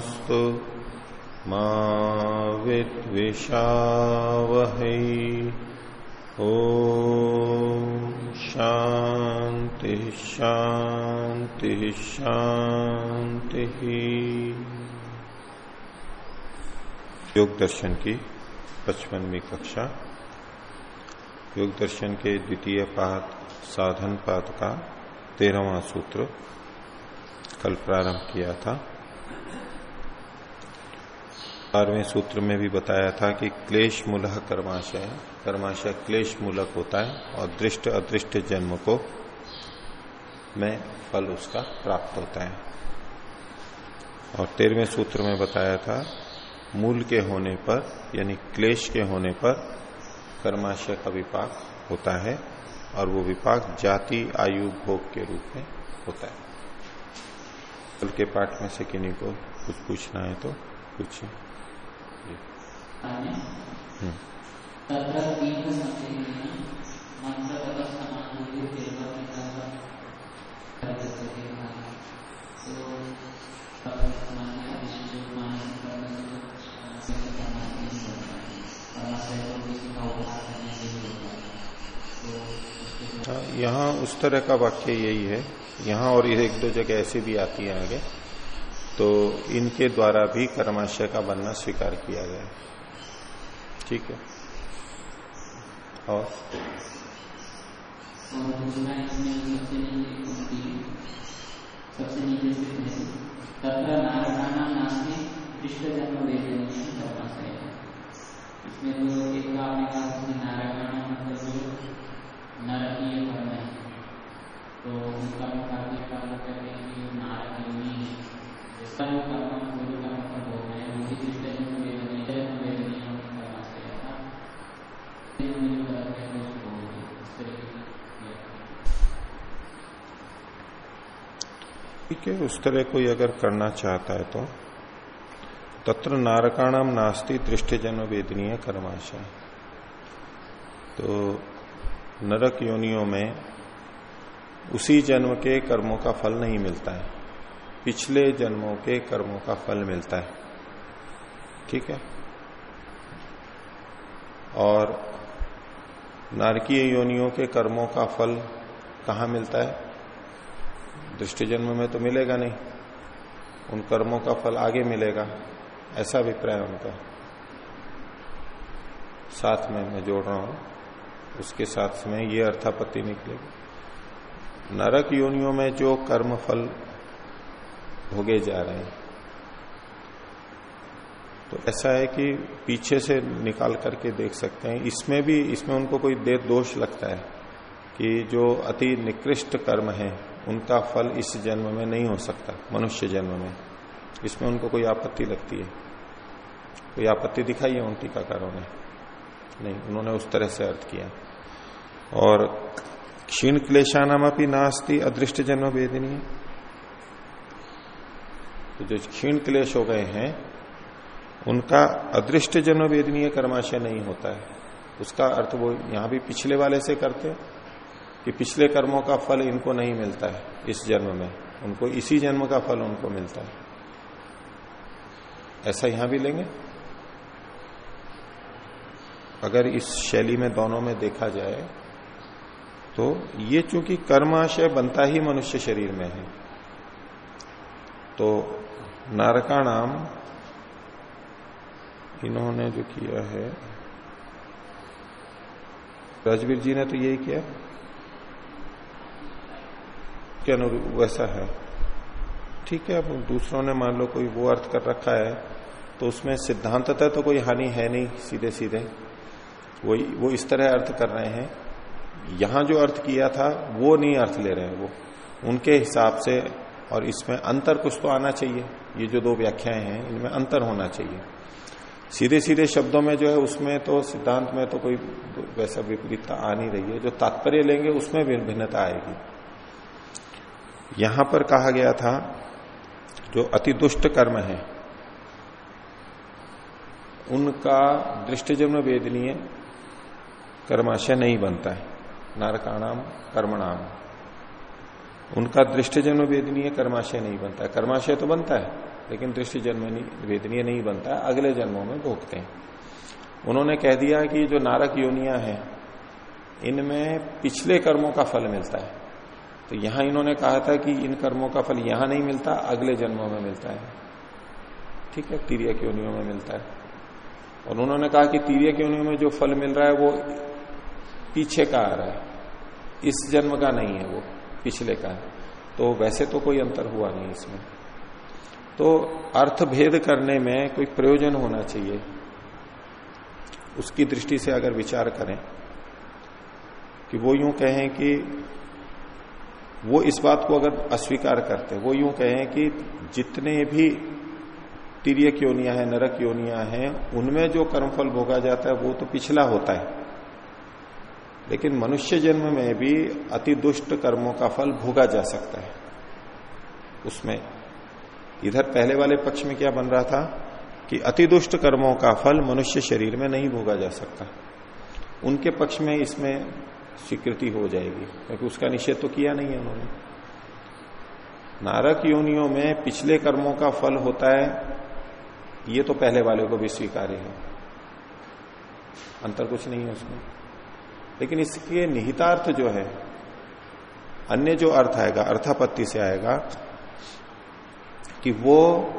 तेजस्विनावधीतमस्तु मा विद्विषावहै। ओ शांति शांति शांति योग दर्शन की पचपनवी कक्षा। योग दर्शन के द्वितीय पाद, साधन पाद का तेरहवा सूत्र कल प्रारंभ किया था। बारहवें सूत्र में भी बताया था कि क्लेश मूलक कर्माशय कर्माशय क्लेश मूलक होता है और दृष्ट अदृष्ट जन्म को में फल उसका प्राप्त होता है। और तेरहवें सूत्र में बताया था, मूल के होने पर, यानी क्लेश के होने पर कर्माशय का विपाक होता है और वो विपाक जाति, आयु, भोग के रूप में होता है। कल के पाठ में से किन्हीं को कुछ पूछना है तो पूछिए। यहाँ उस तरह का वाक्य यही है। यहाँ और यह एक दो जगह ऐसे भी आती है आगे। तो इनके द्वारा भी कर्माशय का बनना स्वीकार किया गया। ठीक है और मतलब नरकीय कर्म है तो उनका मुकाबले का लोग कहते हैं कि नारक योनि है जो कर्म गुरु कर्म का भोग है वो भी पृष्ठ जन्म वेदनीय जन्म वेदनीय ठीक है, उस तरह कोई अगर करना चाहता है तो। तत्र नारकाणाम नास्ति दृष्टि जन्म वेदनीय कर्माशय। तो नरक योनियों में उसी जन्म के कर्मों का फल नहीं मिलता है। पिछले जन्मों के कर्मों का फल मिलता है। ठीक है? और नारकीय योनियों के कर्मों का फल कहाँ मिलता है? दृष्टि जन्म में तो मिलेगा नहीं। उन कर्मों का फल आगे मिलेगा, ऐसा अभिप्राय उनका। साथ में मैं जोड़ रहा हूँ, उसके साथ में ये अर्थापत्ति निकलेगी नरक योनियों में जो कर्म फल भोगे जा रहे हैं तो ऐसा है कि पीछे से निकाल करके देख सकते हैं। इसमें भी, इसमें उनको कोई दे दोष लगता है कि जो अति निकृष्ट कर्म है, उनका फल इस जन्म में नहीं हो सकता, मनुष्य जन्म में। इसमें उनको कोई आपत्ति लगती है। कोई आपत्ति दिखाई है उन टीकाकारों ने? नहीं, उन्होंने उस तरह से अर्थ किया। और क्षीण क्लेशानाम अपनी नास्ती अदृष्ट जन्म वेदनी तो जो क्षीण क्लेश हो गए हैं उनका अदृष्ट जन्म वेदनीय कर्माशय नहीं होता है। उसका अर्थ वो यहाँ भी पिछले वाले से करते कि पिछले कर्मों का फल इनको नहीं मिलता है इस जन्म में। उनको इसी जन्म का फल उनको मिलता है। ऐसा यहाँ भी लेंगे। अगर इस शैली में दोनों में देखा जाए तो ये चूँकि कर्माशय बनता ही मनुष्य शरीर में है तो नारकाणाम इन्होंने जो किया है, राजवीर जी ने तो यही किया? के अनुरूप वैसा है। ठीक है, अब दूसरों ने मान लो कोई वो अर्थ कर रखा है तो उसमें सिद्धांततः तो कोई हानि है नहीं सीधे सीधे वो वो इस तरह अर्थ कर रहे हैं। यहाँ जो अर्थ किया था, वो नहीं अर्थ ले रहे हैं वो। उनके हिसाब से और इसमें अंतर कुछ तो आना चाहिए। ये जो दो व्याख्याएँ हैं, इनमें अंतर होना चाहिए। सीधे सीधे शब्दों में जो है, उसमें तो सिद्धांत में तो कोई वैसा विपरीतता आ नहीं रही है। जो तात्पर्य लेंगे, उसमें भिन्नता आएगी। यहाँ पर कहा गया था, जो अति दुष्ट कर्म है, उनका दृष्टिजन्म वेदनीय, कर्माशय नहीं बनता है। नारकाणाम, कर्मणाम। उनका दृष्टिजन्म वेदनीय, कर्माशय नहीं बनता है। कर्माशय तो बनता है। लेकिन दृष्टि जन्म वेदनीय नहीं बनता, अगले जन्मों में भोगते हैं। उन्होंने कह दिया कि जो नारक योनिया है, इनमें पिछले कर्मों का फल मिलता है। तो यहाँ इन्होंने कहा था कि इन कर्मों का फल यहाँ नहीं मिलता, अगले जन्मों में मिलता है। ठीक है, तीर्य योनियों में मिलता है। और उन्होंने कहा कि तीर्य योनियों में जो फल मिल रहा है, वो पीछे का आ रहा है। इस जन्म का नहीं है वो, पिछले का है। तो वैसे तो कोई अंतर हुआ नहीं इसमें। तो अर्थ भेद करने में कोई प्रयोजन होना चाहिए। उसकी दृष्टि से अगर विचार करें कि वो यूँ कहें कि वो इस बात को अगर अस्वीकार करते, वो यूँ कहें कि जितने भी तीर्य योनिया है, नरक योनिया है, उनमें जो कर्मफल भोगा जाता है, वो तो पिछला होता है। लेकिन मनुष्य जन्म में भी अति दुष्ट कर्मों का फल भोगा जा सकता है। उसमें इधर पहले वाले पक्ष में क्या बन रहा था कि अति दुष्ट कर्मों का फल मनुष्य शरीर में नहीं भोगा जा सकता। उनके पक्ष में इसमें स्वीकृति हो जाएगी, क्योंकि उसका निषेध तो किया नहीं है उन्होंने। नारक योनियों में पिछले कर्मों का फल होता है, ये तो पहले वाले को भी स्वीकार्य है। अंतर कुछ नहीं है उसमें। लेकिन इसके निहितार्थ जो है, अन्य जो अर्थ आएगा, अर्थापत्ति से आएगा कि वो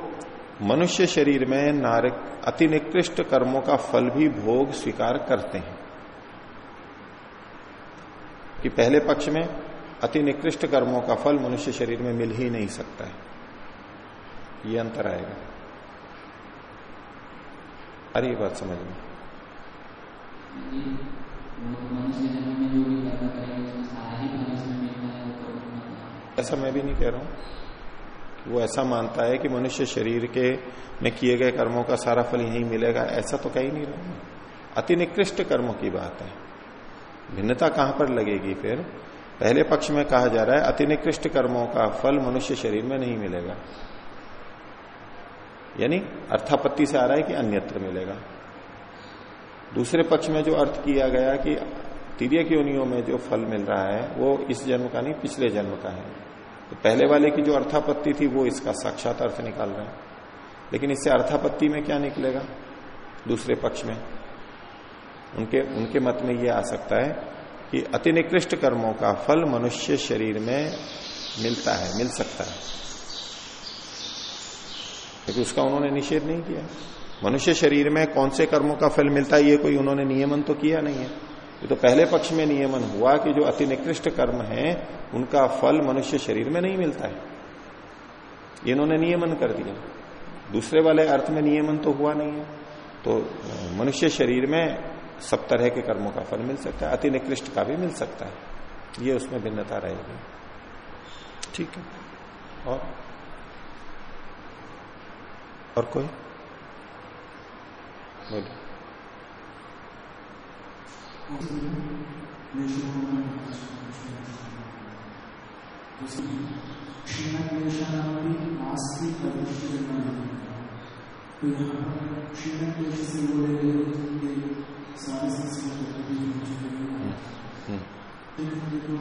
मनुष्य शरीर में नारक अति निकृष्ट कर्मों का फल भी भोग स्वीकार करते हैं। कि पहले पक्ष में अति निकृष्ट कर्मों का फल मनुष्य शरीर में मिल ही नहीं सकता है। ये अंतर आएगा। अरे, ये बात समझ में। ऐसा मैं भी नहीं कह रहा हूँ। वो ऐसा मानता है कि मनुष्य शरीर के में किए गए कर्मों का सारा फल यही मिलेगा, ऐसा तो कहीं नहीं रहा। अति निकृष्ट कर्मों की बात है। भिन्नता कहाँ पर लगेगी फिर? पहले पक्ष में कहा जा रहा है, अति निकृष्ट कर्मों का फल मनुष्य शरीर में नहीं मिलेगा। यानी अर्थापत्ति से आ रहा है कि अन्यत्र मिलेगा। दूसरे पक्ष में जो अर्थ किया गया कि तीर्य योनियों में जो फल मिल रहा है, वो इस जन्म का नहीं, पिछले जन्म का है। तो पहले वाले की जो अर्थापत्ति थी, वो इसका साक्षात अर्थ निकाल रहे हैं। लेकिन इससे अर्थापत्ति में क्या निकलेगा? दूसरे पक्ष में। उनके उनके मत में यह आ सकता है कि अति निकृष्ट कर्मों का फल मनुष्य शरीर में मिलता है, मिल सकता है। क्योंकि उसका उन्होंने निषेध नहीं किया। मनुष्य शरीर में कौन से कर्मों का फल मिलता है, ये कोई उन्होंने नियमन तो किया नहीं है। ये तो पहले पक्ष में नियमन हुआ कि जो अति निकृष्ट कर्म है, उनका फल मनुष्य शरीर में नहीं मिलता है। इन्होंने नियमन कर दिया। दूसरे वाले अर्थ में नियमन तो हुआ नहीं है। तो मनुष्य शरीर में सब तरह के कर्मों का फल मिल सकता है अति निकृष्ट का भी मिल सकता है। ये उसमें भिन्नता रहेगी। ठीक है। और? और कोई? बोलिए तो तो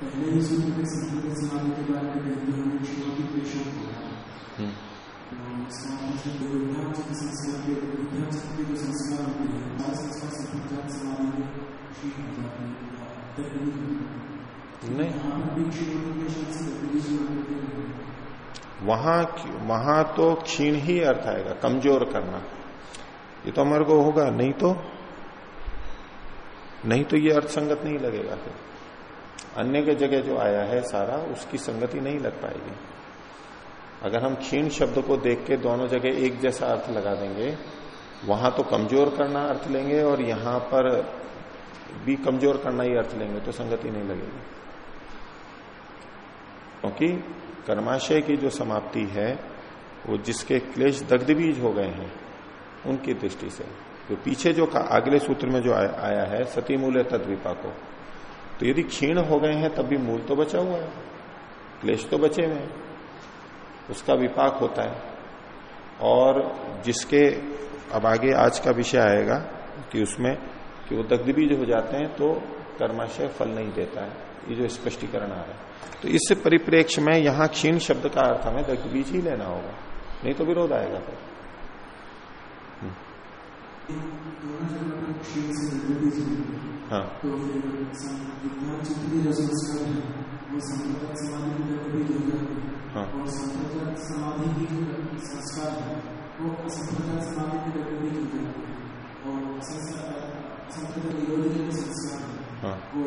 पहले ही सूत्र के संस्कृत समाधि के बारे में कहते हैं क्षीणों की क्लेशों को वहाँ वहाँ तो क्षीण ही अर्थ आएगा, कमज़ोर करना। ये तो हमारे को होगा, नहीं तो? नहीं तो ये अर्थ संगत नहीं लगेगा फिर। अन्य के जगह जो आया है सारा, उसकी संगति नहीं लग पाएगी। अगर हम क्षीण शब्द को देख के दोनों जगह एक जैसा अर्थ लगा देंगे, वहाँ तो कमज़ोर करना अर्थ लेंगे और यहाँ पर भी कमज़ोर करना ही अर्थ लेंगे तो संगति नहीं लगेगी। क्योंकि कर्माशय की जो समाप्ति है, वो जिसके क्लेश दग्ध बीज हो गए हैं, उनकी दृष्टि से। तो पीछे जो अगले सूत्र में जो आया है सती मूल्य तद को। तो यदि क्षीण हो गए हैं, तब भी मूल तो बचा हुआ है। क्लेश तो बचे हुए हैं। उसका विपाक होता है और जिसके अब आगे आज का विषय आएगा कि उसमें कि वो दग्ध बीज हो जाते हैं तो कर्माशय फल नहीं देता है ये जो स्पष्टीकरण आ रहा है तो इस परिप्रेक्ष्य में यहाँ क्षीण शब्द का अर्थ हमें दग्ध बीज ही लेना होगा नहीं तो विरोध आएगा फिर हाँ तो है हाँ। और संप्रदाय समाधि की संस्कार है वो असंप्रदाय समाधि की गतिविधि की है और असंप्रदाय निरोधी जो संस्कार है हाँ। वो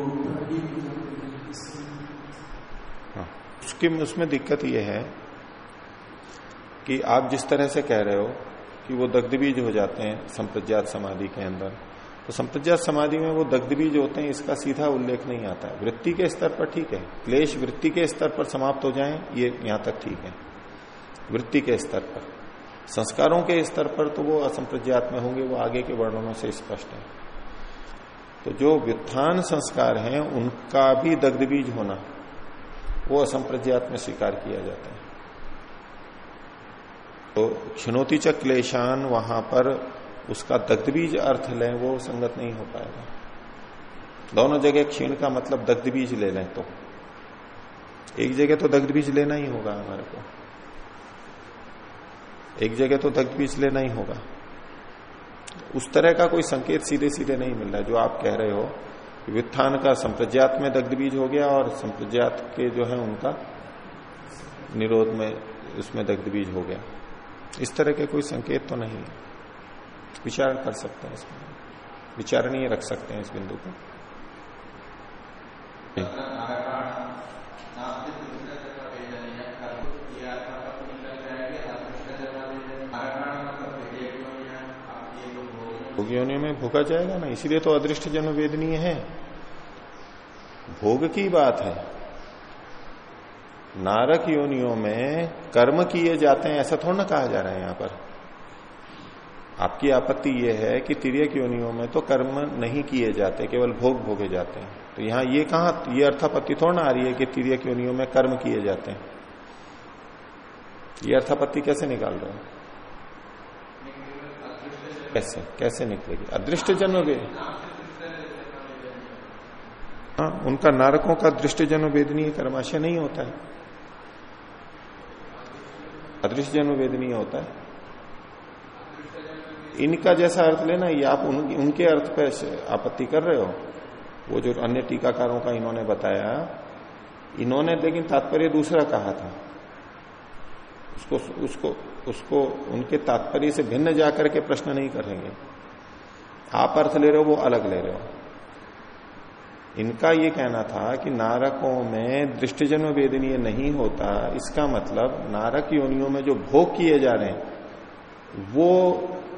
हाँ उसके उसमें दिक्कत ये है कि आप जिस तरह से कह रहे हो कि वो दग्ध बीज हो जाते हैं संप्रज्ञात समाधि के अंदर तो संप्रज्ञात समाधि में वो दग्ध बीज होते हैं, इसका सीधा उल्लेख नहीं आता है। वृत्ति के स्तर पर ठीक है। क्लेश वृत्ति के स्तर पर समाप्त हो जाए, ये यहाँ तक ठीक है। वृत्ति के स्तर पर। संस्कारों के स्तर पर तो वो असंप्रज्ञात में होंगे, वो आगे के वर्णनों से स्पष्ट है। तो जो व्युत्थान संस्कार हैं, उनका भी दग्ध बीज होना, वो असंप्रज्ञात में स्वीकार किया जाता है। तो क्षणोती च क्लेशान वहाँ पर उसका दग्धबीज अर्थ लें, वो संगत नहीं हो पाएगा। दोनों जगह क्षीण का मतलब दग्धबीज ले लें तो। एक जगह तो दग्धबीज लेना ही होगा हमारे को। एक जगह तो दग्धबीज लेना ही होगा। उस तरह का कोई संकेत सीधे सीधे नहीं मिल रहा है, जो आप कह रहे हो व्युत्थान का संप्रज्ञात में दग्ध बीज हो गया और संप्रज्ञात के जो है उनका निरोध में, उसमें दग्ध बीज हो गया। इस तरह के कोई संकेत तो नहीं है। विचार कर सकते हैं इसमें। विचारणीय रख सकते हैं इस बिंदु को। भोग योनियों में भोगा जाएगा ना, इसीलिए तो अदृष्ट जन्म वेदनीय है। भोग की बात है। नारक योनियों में कर्म किए जाते हैं, ऐसा थोड़ा ना कहा जा रहा है यहाँ पर। आपकी आपत्ति यह है कि तिरक योनियों में तो कर्म नहीं किए जाते, केवल भोग भोगे जाते हैं। तो यहाँ ये कहा, ये अर्थापत्ति थोड़ा आ रही है कि तिरक योनियों में कर्म किए जाते हैं। ये अर्थापत्ति कैसे निकाल रहे हो? कैसे कैसे निकलेगी? अदृष्ट जन्म भी हाँ उनका नारकों का दृष्ट जन्म वेदनीय कर्माशय नहीं होता है। अदृष्ट जन्म वेदनीय होता है। इनका जैसा अर्थ लेना ये आप उन, उनके अर्थ पर आपत्ति कर रहे हो। वो जो अन्य टीकाकारों का इन्होंने बताया इन्होंने लेकिन तात्पर्य दूसरा कहा था। उसको उसको उसको उनके तात्पर्य से भिन्न जाकर के प्रश्न नहीं करेंगे। आप अर्थ ले रहे हो वो अलग ले रहे हो। इनका ये कहना था कि नारकों में दृष्टिजन्म वेदनीय नहीं होता। इसका मतलब नारक योनियों में जो भोग किए जा रहे हैं वो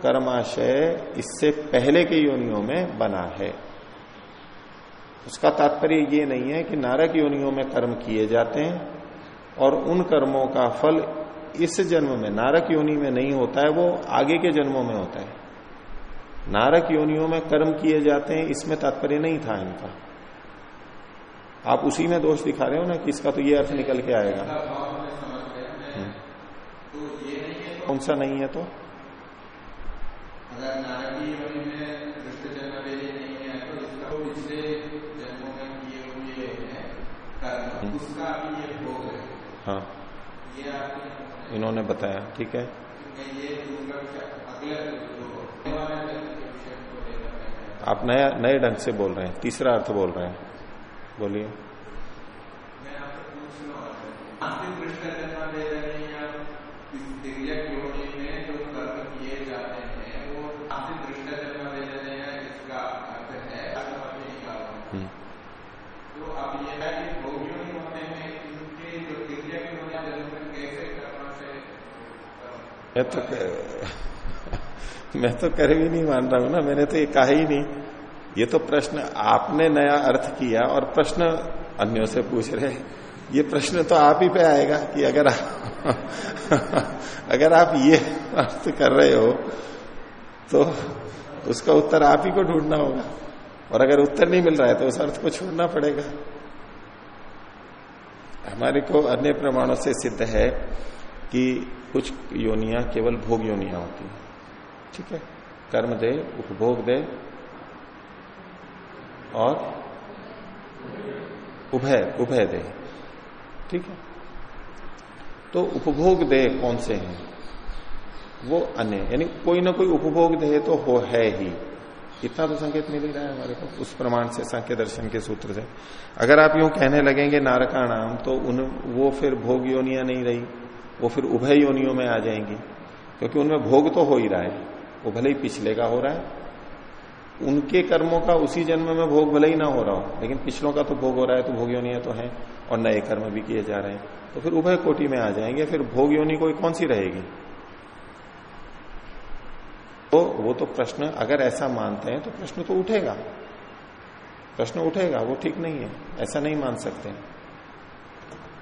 कर्माशय इससे पहले के योनियों में बना है। उसका तात्पर्य ये नहीं है कि नारक योनियों में कर्म किए जाते हैं और उन कर्मों का फल इस जन्म में नारक योनि में नहीं होता है वो आगे के जन्मों में होता है। नारक योनियों में कर्म किए जाते हैं इसमें तात्पर्य नहीं था इनका। आप उसी में दोष दिखा रहे हो ना कि इसका तो ये अर्थ निकल के आएगा। हम्म। कौन सा नहीं है तो? अगर नारकीय योनि में दृष्ट जन्म वेदी नहीं है तो इसका तो पिछले जन्मों में किए हुए हैं कर्म। हम्म। उसका भी ये भोग है। हाँ। ये आप इन्होंने बताया ठीक है। ये अगले आप नया नए ढंग से बोल रहे हैं तीसरा अर्थ बोल रहे हैं। बोलिए। मैं तो कर... मैं तो कर भी नहीं मान रहा हूँ ना, मैंने तो ये कहा ही नहीं। ये तो प्रश्न आपने नया अर्थ किया और प्रश्न अन्यों से पूछ रहे ये प्रश्न तो आप ही पे आएगा कि अगर आप अगर आप ये अर्थ कर रहे हो तो उसका उत्तर आप ही को ढूंढना होगा। और अगर उत्तर नहीं मिल रहा है तो उस अर्थ को छोड़ना पड़ेगा। हमारे को अन्य प्रमाणों से सिद्ध है कि कुछ योनिया केवल भोग योनिया होती है। ठीक है? कर्म दे, उपभोग दे, और उभय उभय दे। ठीक है? तो उपभोग दे कौन से हैं? वो अन्य। यानी कोई ना कोई उपभोग दे तो हो, है ही। इतना तो संकेत मिल ही रहा है हमारे को, उस प्रमाण से, संख्य दर्शन के सूत्र से। अगर आप यूँ कहने लगेंगे नारका नाम तो उन, वो फिर भोग योनिया नहीं रही। वो फिर उभय योनियों में आ जाएँगी। क्योंकि उनमें भोग तो हो ही रहा है। वो भले ही पिछले का हो रहा है। उनके कर्मों का उसी जन्म में भोग भले ही ना हो रहा हो, लेकिन पिछलों का तो भोग हो रहा है तो भोग योनिया तो है और नए कर्म भी किए जा रहे हैं। तो फिर उभय कोटि में आ जाएँगे। फिर भोग योनि कोई कौन सी रहेगी? तो वो तो प्रश्न, अगर ऐसा मानते हैं तो प्रश्न तो उठेगा। प्रश्न उठेगा, वो ठीक नहीं है। ऐसा नहीं मान सकते।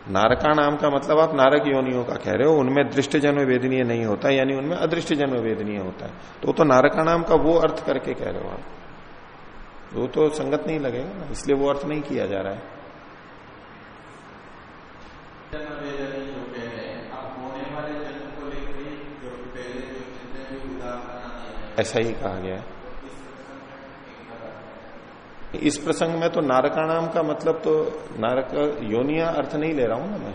नारका नाम का मतलब आप नारक योनियों का कह रहे हो उनमें दृष्ट जन्म वेदनीय नहीं होता यानी उनमें अदृष्ट जन्म वेदनीय होता है। तो तो नारका नाम का वो अर्थ करके कह रहे हो आप। वो तो संगत नहीं लगेगा ना इसलिए वो अर्थ नहीं किया जा रहा है। ऐसा ही कहा गया है। इस प्रसंग में तो नारकाणाम का मतलब तो नारक योनिया अर्थ नहीं ले रहा हूँ ना मैं।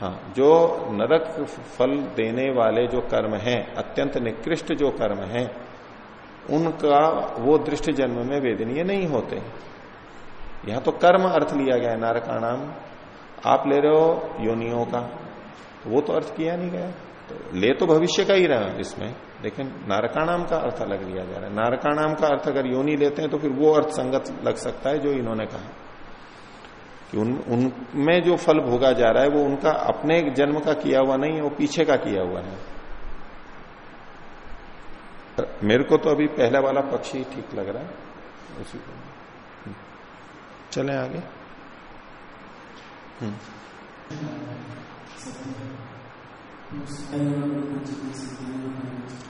हाँ जो नरक फल देने वाले जो कर्म हैं, अत्यंत निकृष्ट जो कर्म हैं, उनका वो दृष्ट जन्म में वेदनीय नहीं होते। यहाँ तो कर्म अर्थ लिया गया है नारकाणाम आप ले रहे हो योनियों का, वो तो अर्थ किया नहीं गया। तो ले तो भविष्य का ही रहा इसमें। लेकिन नारका नाम का अर्थ अलग लिया जा रहा है। नारका नाम का अर्थ अगर योनि लेते हैं तो फिर वो अर्थ संगत लग सकता है जो इन्होंने कहा। कि उन उनमें जो फल भोगा जा रहा है वो उनका अपने जन्म का किया हुआ नहीं है वो पीछे का किया हुआ है। मेरे को तो अभी पहला वाला पक्ष ही ठीक लग रहा है। उसी को। चले आगे। हम्म।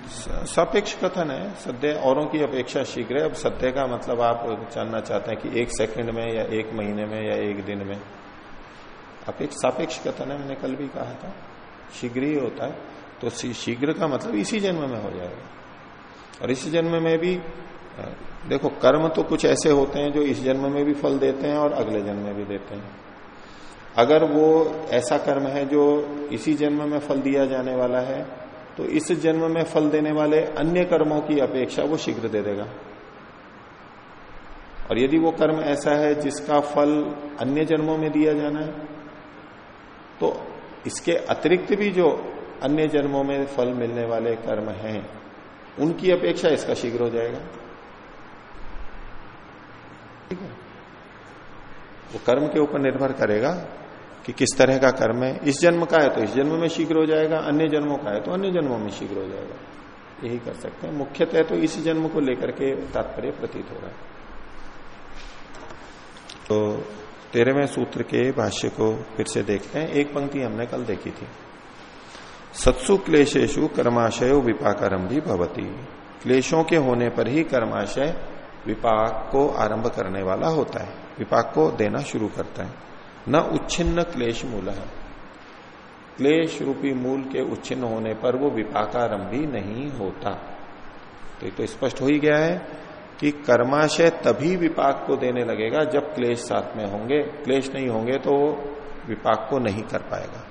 सापेक्ष कथन है। सद्य औरों की अपेक्षा शीघ्र है। अब सत्य का मतलब आप जानना चाहते हैं कि एक सेकंड में या एक महीने में या एक दिन में। अपेक्ष, सापेक्ष कथन है। मैंने कल भी कहा था। शीघ्र ही होता है। तो शीघ्र का मतलब इसी जन्म में हो जाएगा। और इसी जन्म में भी देखो, कर्म तो कुछ ऐसे होते हैं जो इस जन्म में भी फल देते हैं और अगले जन्म में भी देते हैं। अगर वो ऐसा कर्म है जो इसी जन्म में फल दिया जाने वाला है तो इस जन्म में फल देने वाले अन्य कर्मों की अपेक्षा वो शीघ्र दे देगा। और यदि वो कर्म ऐसा है जिसका फल अन्य जन्मों में दिया जाना है तो इसके अतिरिक्त भी जो अन्य जन्मों में फल मिलने वाले कर्म हैं, उनकी अपेक्षा इसका शीघ्र हो जाएगा। ठीक है? वो कर्म के ऊपर निर्भर करेगा कि किस तरह का कर्म है? इस जन्म का है तो इस जन्म में शीघ्र हो जाएगा, अन्य जन्मों का है तो अन्य जन्मों में शीघ्र हो जाएगा। यही कर सकते हैं। मुख्यतः तो इस जन्म को लेकर के तात्पर्य प्रतीत हो रहा है। तो तेरहवें सूत्र के भाष्य को फिर से देखते हैं। एक पंक्ति हमने कल देखी थी। सत्सु क्लेशेशु कर्माशय विपाकारम भी भवती। क्लेशों के होने पर ही कर्माशय विपाक को आरंभ करने वाला होता है। विपाक को देना शुरू करता है। न उच्छिन्न क्लेश मूल है। क्लेश रूपी मूल के उच्छिन्न होने पर वो विपाकारंभी नहीं होता। तो, ये तो स्पष्ट हो ही गया है कि कर्माशय तभी विपाक को देने लगेगा जब क्लेश साथ में होंगे। क्लेश नहीं होंगे तो विपाक को नहीं कर पाएगा।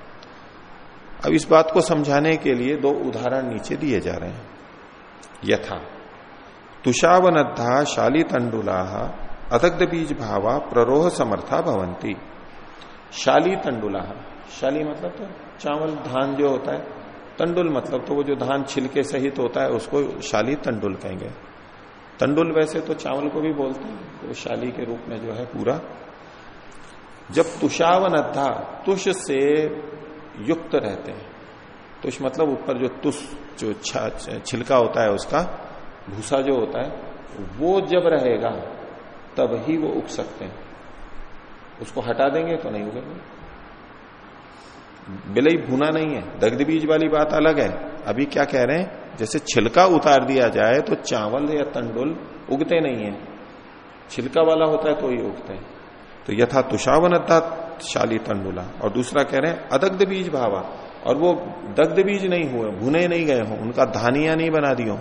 अब इस बात को समझाने के लिए दो उदाहरण नीचे दिए जा रहे हैं। यथा तुषावनद्धा शाली तंडुला अदग्ध बीज भावा प्ररोह समर्था भवंती शाली तंडुला। शाली मतलब तो चावल, धान जो होता है, तंडुल मतलब तो वो जो धान छिलके सहित तो होता है, उसको शाली तंडुल कहेंगे। तंडुल वैसे तो चावल को भी बोलते हैं तो शाली के रूप में जो है पूरा। जब तुषावन अद्धा तुष से युक्त रहते हैं। तुष मतलब ऊपर जो तुष, जो छिलका होता है, उसका भूसा जो होता है, वो जब रहेगा, तब ही वो उग सकते हैं। उसको हटा देंगे तो नहीं उगेंगे। बिलई भूना नहीं है। दग्ध बीज वाली बात अलग है। अभी क्या कह रहे हैं? जैसे छिलका उतार दिया जाए तो चावल या तंडुल उगते नहीं है। छिलका वाला होता है तो ही उगते हैं। तो यथा तुषावन शाली तंडुला। और दूसरा कह रहे हैं, अदग्ध बीज भावा। और वो दग्ध बीज नहीं हुए, भुने नहीं गए हो। उनका धानिया नहीं बना दियो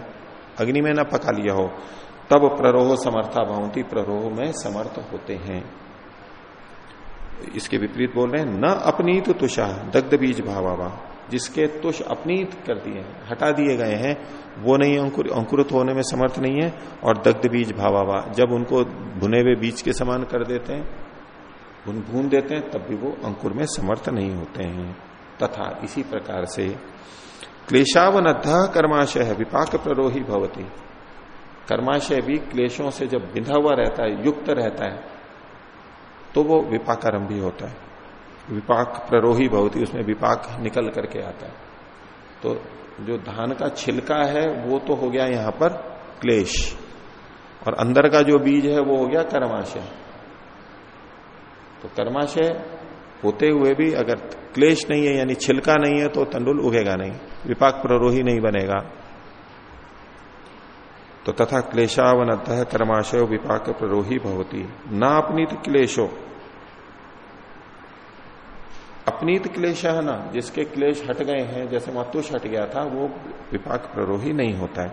अग्नि में न पका लिया हो। तब प्ररोह समर्था, भावती प्ररोह में समर्थ होते हैं। इसके विपरीत बोल रहे हैं, न अपनीत तुषा दग्ध बीज भावा जिसके तुष अपनीत कर दिए हैं, हटा दिए गए हैं, वो नहीं अंकुर, अंकुरित होने में समर्थ नहीं है, और दग्ध बीज भावा जब उनको भुने हुए बीज के समान कर देते हैं भून भून देते हैं, तब भी वो अंकुर में समर्थ नहीं होते हैं। तथा इसी प्रकार से क्लेशावनध कर्माशय विपाक प्ररोही भवती। कर्माशय भी क्लेशों से जब बिंधा हुआ रहता है, युक्त रहता है तो वो विपाकारंभ भी होता है। विपाक प्ररोही बहुत ही उसमें विपाक निकल करके आता है। तो जो धान का छिलका है, वो तो हो गया यहाँ पर क्लेश। और अंदर का जो बीज है, वो हो गया कर्माशय। तो कर्माशय होते हुए भी अगर क्लेश नहीं है, यानी छिलका नहीं है तो तंडुल उगेगा नहीं। विपाक प्ररोही नहीं बनेगा। तो तथा क्लेशावन कर्माशय विपाक प्ररोही भवती। ना अपनीत क्लेशो। अपनीत क्लेश है ना, जिसके क्लेश हट गए हैं, जैसे मातुष हट गया था, वो विपाक प्ररोही नहीं होता है।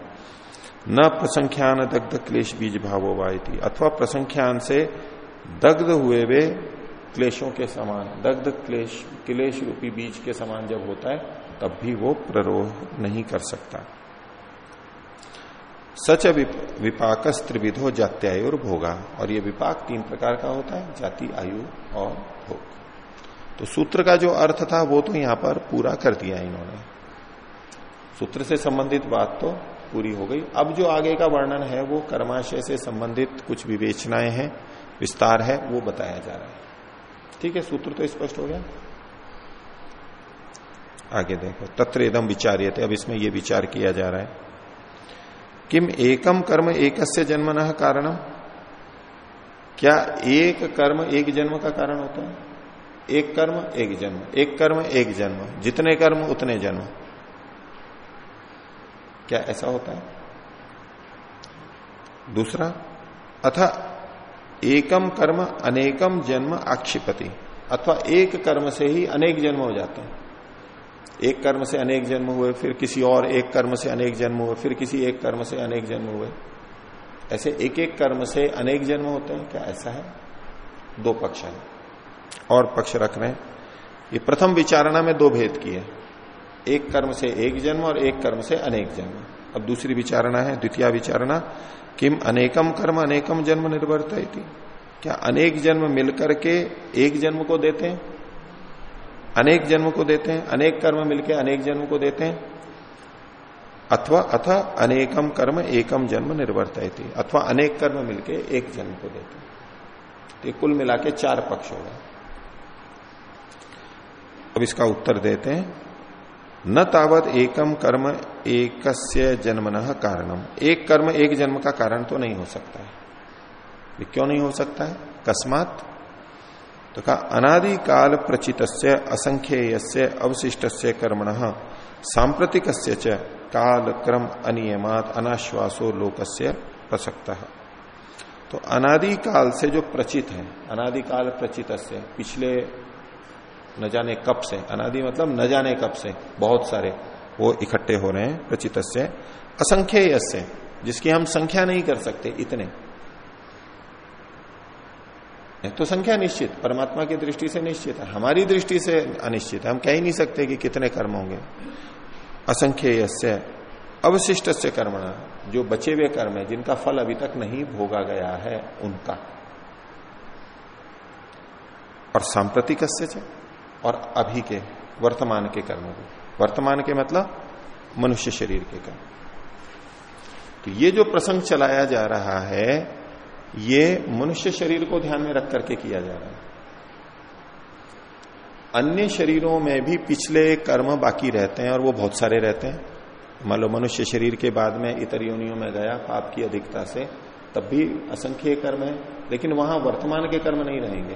न प्रसंख्यान दग्ध क्लेश बीज भावो वायती अथवा प्रसंख्यान से दग्ध हुए वे क्लेशों के समान दग्ध क्लेश क्लेश रूपी बीज के समान जब होता है, तब भी वो प्ररोह नहीं कर सकता। सच विपाक त्रिविधो जात्यायु और भोगा और ये विपाक तीन प्रकार का होता है, जाति, आयु और भोग। तो सूत्र का जो अर्थ था, वो तो यहाँ पर पूरा कर दिया इन्होंने। सूत्र से संबंधित बात तो पूरी हो गई। अब जो आगे का वर्णन है, वो कर्माशय से संबंधित कुछ विवेचनाएँ हैं, विस्तार है, वो बताया जा रहा है। ठीक है, सूत्र तो स्पष्ट हो गया। आगे देखो, तत्र एकदम विचार्य अब इसमें यह विचार किया जा रहा है। किम एकम कर्म एक जन्म न कारणम? क्या एक कर्म एक जन्म का कारण होता है? एक कर्म, एक जन्म। एक कर्म, एक जन्म। जितने कर्म, उतने जन्म। क्या ऐसा होता है? दूसरा, अथा एकम कर्म अनेकम जन्म आक्षिपति। अथवा एक कर्म से ही अनेक जन्म हो जाते हैं। एक कर्म से अनेक जन्म हुए, फिर किसी और एक कर्म से अनेक जन्म हुए, फिर किसी एक कर्म से अनेक जन्म हुए। ऐसे एक एक कर्म से अनेक जन्म होते हैं, क्या ऐसा है? दो पक्ष है। और पक्ष रख रहे हैं। ये प्रथम विचारणा में दो भेद किए एक कर्म से एक जन्म और एक कर्म से अनेक जन्म। अब दूसरी विचारणा है, द्वितीय विचारणा, किम अनेकम कर्म, अनेकम जन्म निर्भरता क्या अनेक जन्म मिलकर के एक जन्म को देते हैं? अनेक जन्म को देते हैं, अनेक कर्म मिलके अनेक जन्म को देते हैं। अथवा, अथा अनेकम कर्म, एकम जन्म निर्वर्त अथवा अनेक कर्म मिलके एक जन्म को देते हैं। तो कुल मिला के चार पक्ष हो गए। अब इसका उत्तर देते हैं। न तावत एकम कर्म एक जन्म न कारणम। एक कर्म, एक जन्म का कारण तो नहीं हो सकता है। क्यों नहीं हो सकता है? कस्मात तो कहा, अनादिकाल प्रचित असंख्येय अवशिष्ट कर्मण सांप्रतिक काल क्रम अनियमात अनाश्वासो लोकस्य प्रसक्त। तो अनादिकाल से जो प्रचित है, अनादिकाल प्रचित पिछले न जाने कब से, अनादि मतलब न जाने कब से, बहुत सारे, वो इकट्ठे हो रहे हैं प्रचित से असंख्य से जिसकी हम संख्या नहीं कर सकते इतने। तो संख्या निश्चित, परमात्मा की दृष्टि से निश्चित है। हमारी दृष्टि से अनिश्चित है। हम कह ही नहीं सकते कि कितने कर्म होंगे। असंख्य अवशिष्ट से कर्म जो बचे हुए कर्म है, जिनका फल अभी तक नहीं भोगा गया है, उनका। और सांप्रतिक और अभी के, वर्तमान के कर्मों को वर्तमान के मतलब मनुष्य शरीर के कर्म। तो ये जो प्रसंग चलाया जा रहा है ये मनुष्य शरीर को ध्यान में रख करके किया जा रहा है। अन्य शरीरों में भी पिछले कर्म बाकी रहते हैं और वो बहुत सारे रहते हैं। मान लो मनुष्य शरीर के बाद में इतर योनियों में गया, पाप की अधिकता से, तब भी असंख्य कर्म है, लेकिन वहाँ वर्तमान के कर्म नहीं रहेंगे।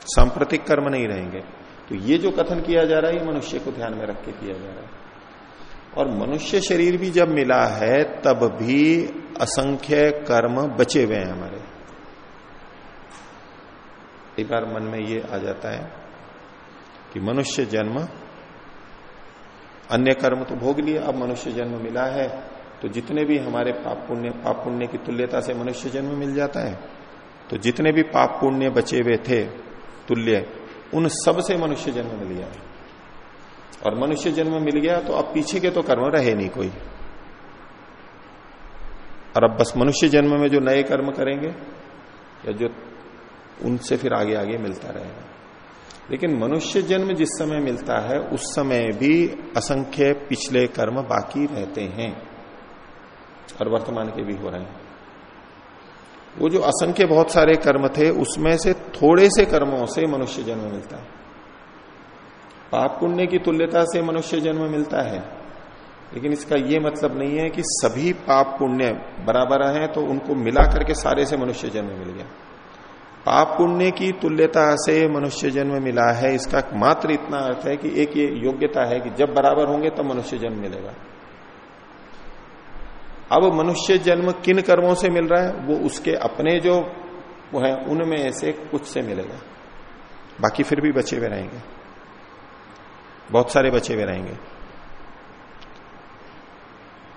सांप्रतिक कर्म नहीं रहेंगे। तो ये जो कथन किया जा रहा है, ये मनुष्य को ध्यान में रख के किया जा रहा है। और मनुष्य शरीर भी जब मिला है, तब भी असंख्य कर्म बचे हुए हैं हमारे। एक बार मन में ये आ जाता है कि मनुष्य जन्म, अन्य कर्म तो भोग लिए, अब मनुष्य जन्म मिला है तो जितने भी हमारे पाप पुण्य पाप पुण्य की तुल्यता से मनुष्य जन्म मिल जाता है तो जितने भी पाप पुण्य बचे हुए थे, तुल्य, उन सबसे मनुष्य जन्म मिल गया। और मनुष्य जन्म मिल गया तो अब पीछे के तो कर्म रहे नहीं कोई। और अब बस मनुष्य जन्म में जो नए कर्म करेंगे, या जो उनसे फिर आगे आगे मिलता रहेगा। लेकिन मनुष्य जन्म जिस समय मिलता है, उस समय भी असंख्य पिछले कर्म बाकी रहते हैं और वर्तमान के भी हो रहे हैं। वो जो असंख्य बहुत सारे कर्म थे, उसमें से थोड़े से कर्मों से मनुष्य जन्म मिलता है। पाप पुण्य की तुल्यता से मनुष्य जन्म मिलता है। लेकिन इसका यह मतलब नहीं है कि सभी पाप पुण्य बराबर हैं तो उनको मिला करके सारे से मनुष्य जन्म मिल गया। पाप पुण्य की तुल्यता से मनुष्य जन्म मिला है, इसका मात्र इतना अर्थ है कि एक ये योग्यता है कि जब बराबर होंगे तब मनुष्य जन्म मिलेगा। अब मनुष्य जन्म किन कर्मों से मिल रहा है? वो उसके अपने जो है, उनमें से कुछ से मिलेगा। बाकी फिर भी बचे हुए रहेंगे। बहुत सारे बचे हुए रहेंगे।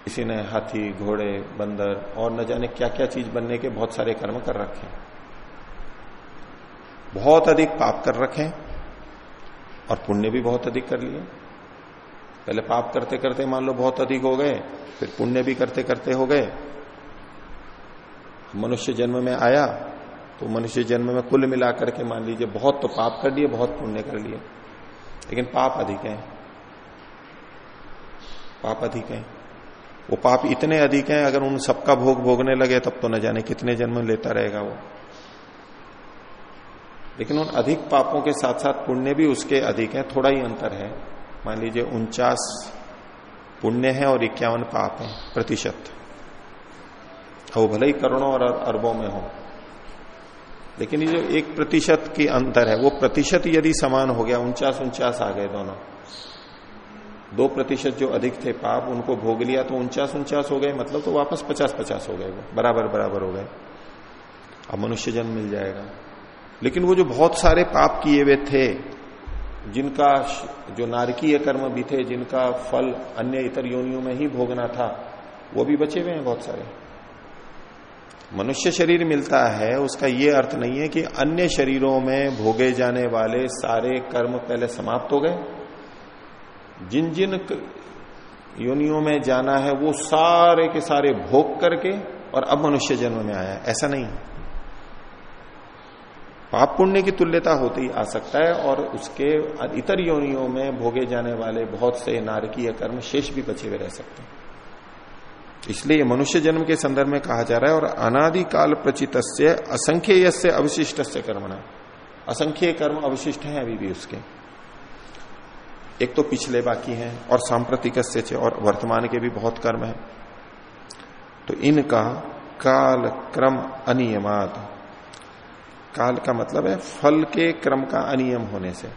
किसी ने हाथी, घोड़े, बंदर और न जाने क्या क्या चीज़ बनने के बहुत सारे कर्म कर रखे बहुत अधिक पाप कर रखे और पुण्य भी बहुत अधिक कर लिए। पहले पाप करते करते मान लो बहुत अधिक हो गए, फिर पुण्य भी करते करते हो गए। मनुष्य जन्म में आया तो मनुष्य जन्म में कुल मिलाकर के मान लीजिए बहुत तो पाप कर लिए, बहुत पुण्य कर लिए। लेकिन पाप अधिक है। पाप अधिक है। वो पाप इतने अधिक हैं, अगर उन सबका भोग भोगने लगे, तब तो न जाने कितने जन्म लेता रहेगा वो। लेकिन उन अधिक पापों के साथ साथ पुण्य भी उसके अधिक है, थोड़ा ही अंतर है। मान लीजिए उनचास पुण्य है और इक्यावन पाप है, प्रतिशत। वो भले ही करोड़ों और अरबों में हो लेकिन ये जो एक प्रतिशत की अंतर है, वो प्रतिशत यदि समान हो गया, उनचास उनचास आ गए दोनों। दो प्रतिशत जो अधिक थे पाप, उनको भोग लिया तो उनचास उनचास हो गए मतलब तो वापस पचास पचास हो गए वो, बराबर बराबर हो गए। अब मनुष्य जन्म मिल जाएगा। लेकिन वो जो बहुत सारे पाप किए हुए थे, जिनका जो नारकीय कर्म भी थे, जिनका फल अन्य इतर योनियों में ही भोगना था, वो भी बचे हुए हैं बहुत सारे। मनुष्य शरीर मिलता है, उसका ये अर्थ नहीं है कि अन्य शरीरों में भोगे जाने वाले सारे कर्म पहले समाप्त हो गए। जिन जिन योनियों में जाना है, वो सारे के सारे भोग करके और अब मनुष्य जन्म में आया ऐसा नहीं। पाप पुण्य की तुल्यता होती आ सकता है और उसके इतर योनियों में भोगे जाने वाले बहुत से नारकीय कर्म शेष भी बचे हुए रह सकते हैं। इसलिए मनुष्य जन्म के संदर्भ में कहा जा रहा है और अनादिकाल प्रचित असंख्य से अवशिष्ट से कर्मणा असंख्य कर्म अवशिष्ट हैं अभी भी उसके। एक तो पिछले बाकी हैं और सांप्रतिक और वर्तमान के भी बहुत कर्म हैं। तो इनका काल क्रम अनियमात। काल का मतलब है फल के क्रम का अनियम होने से।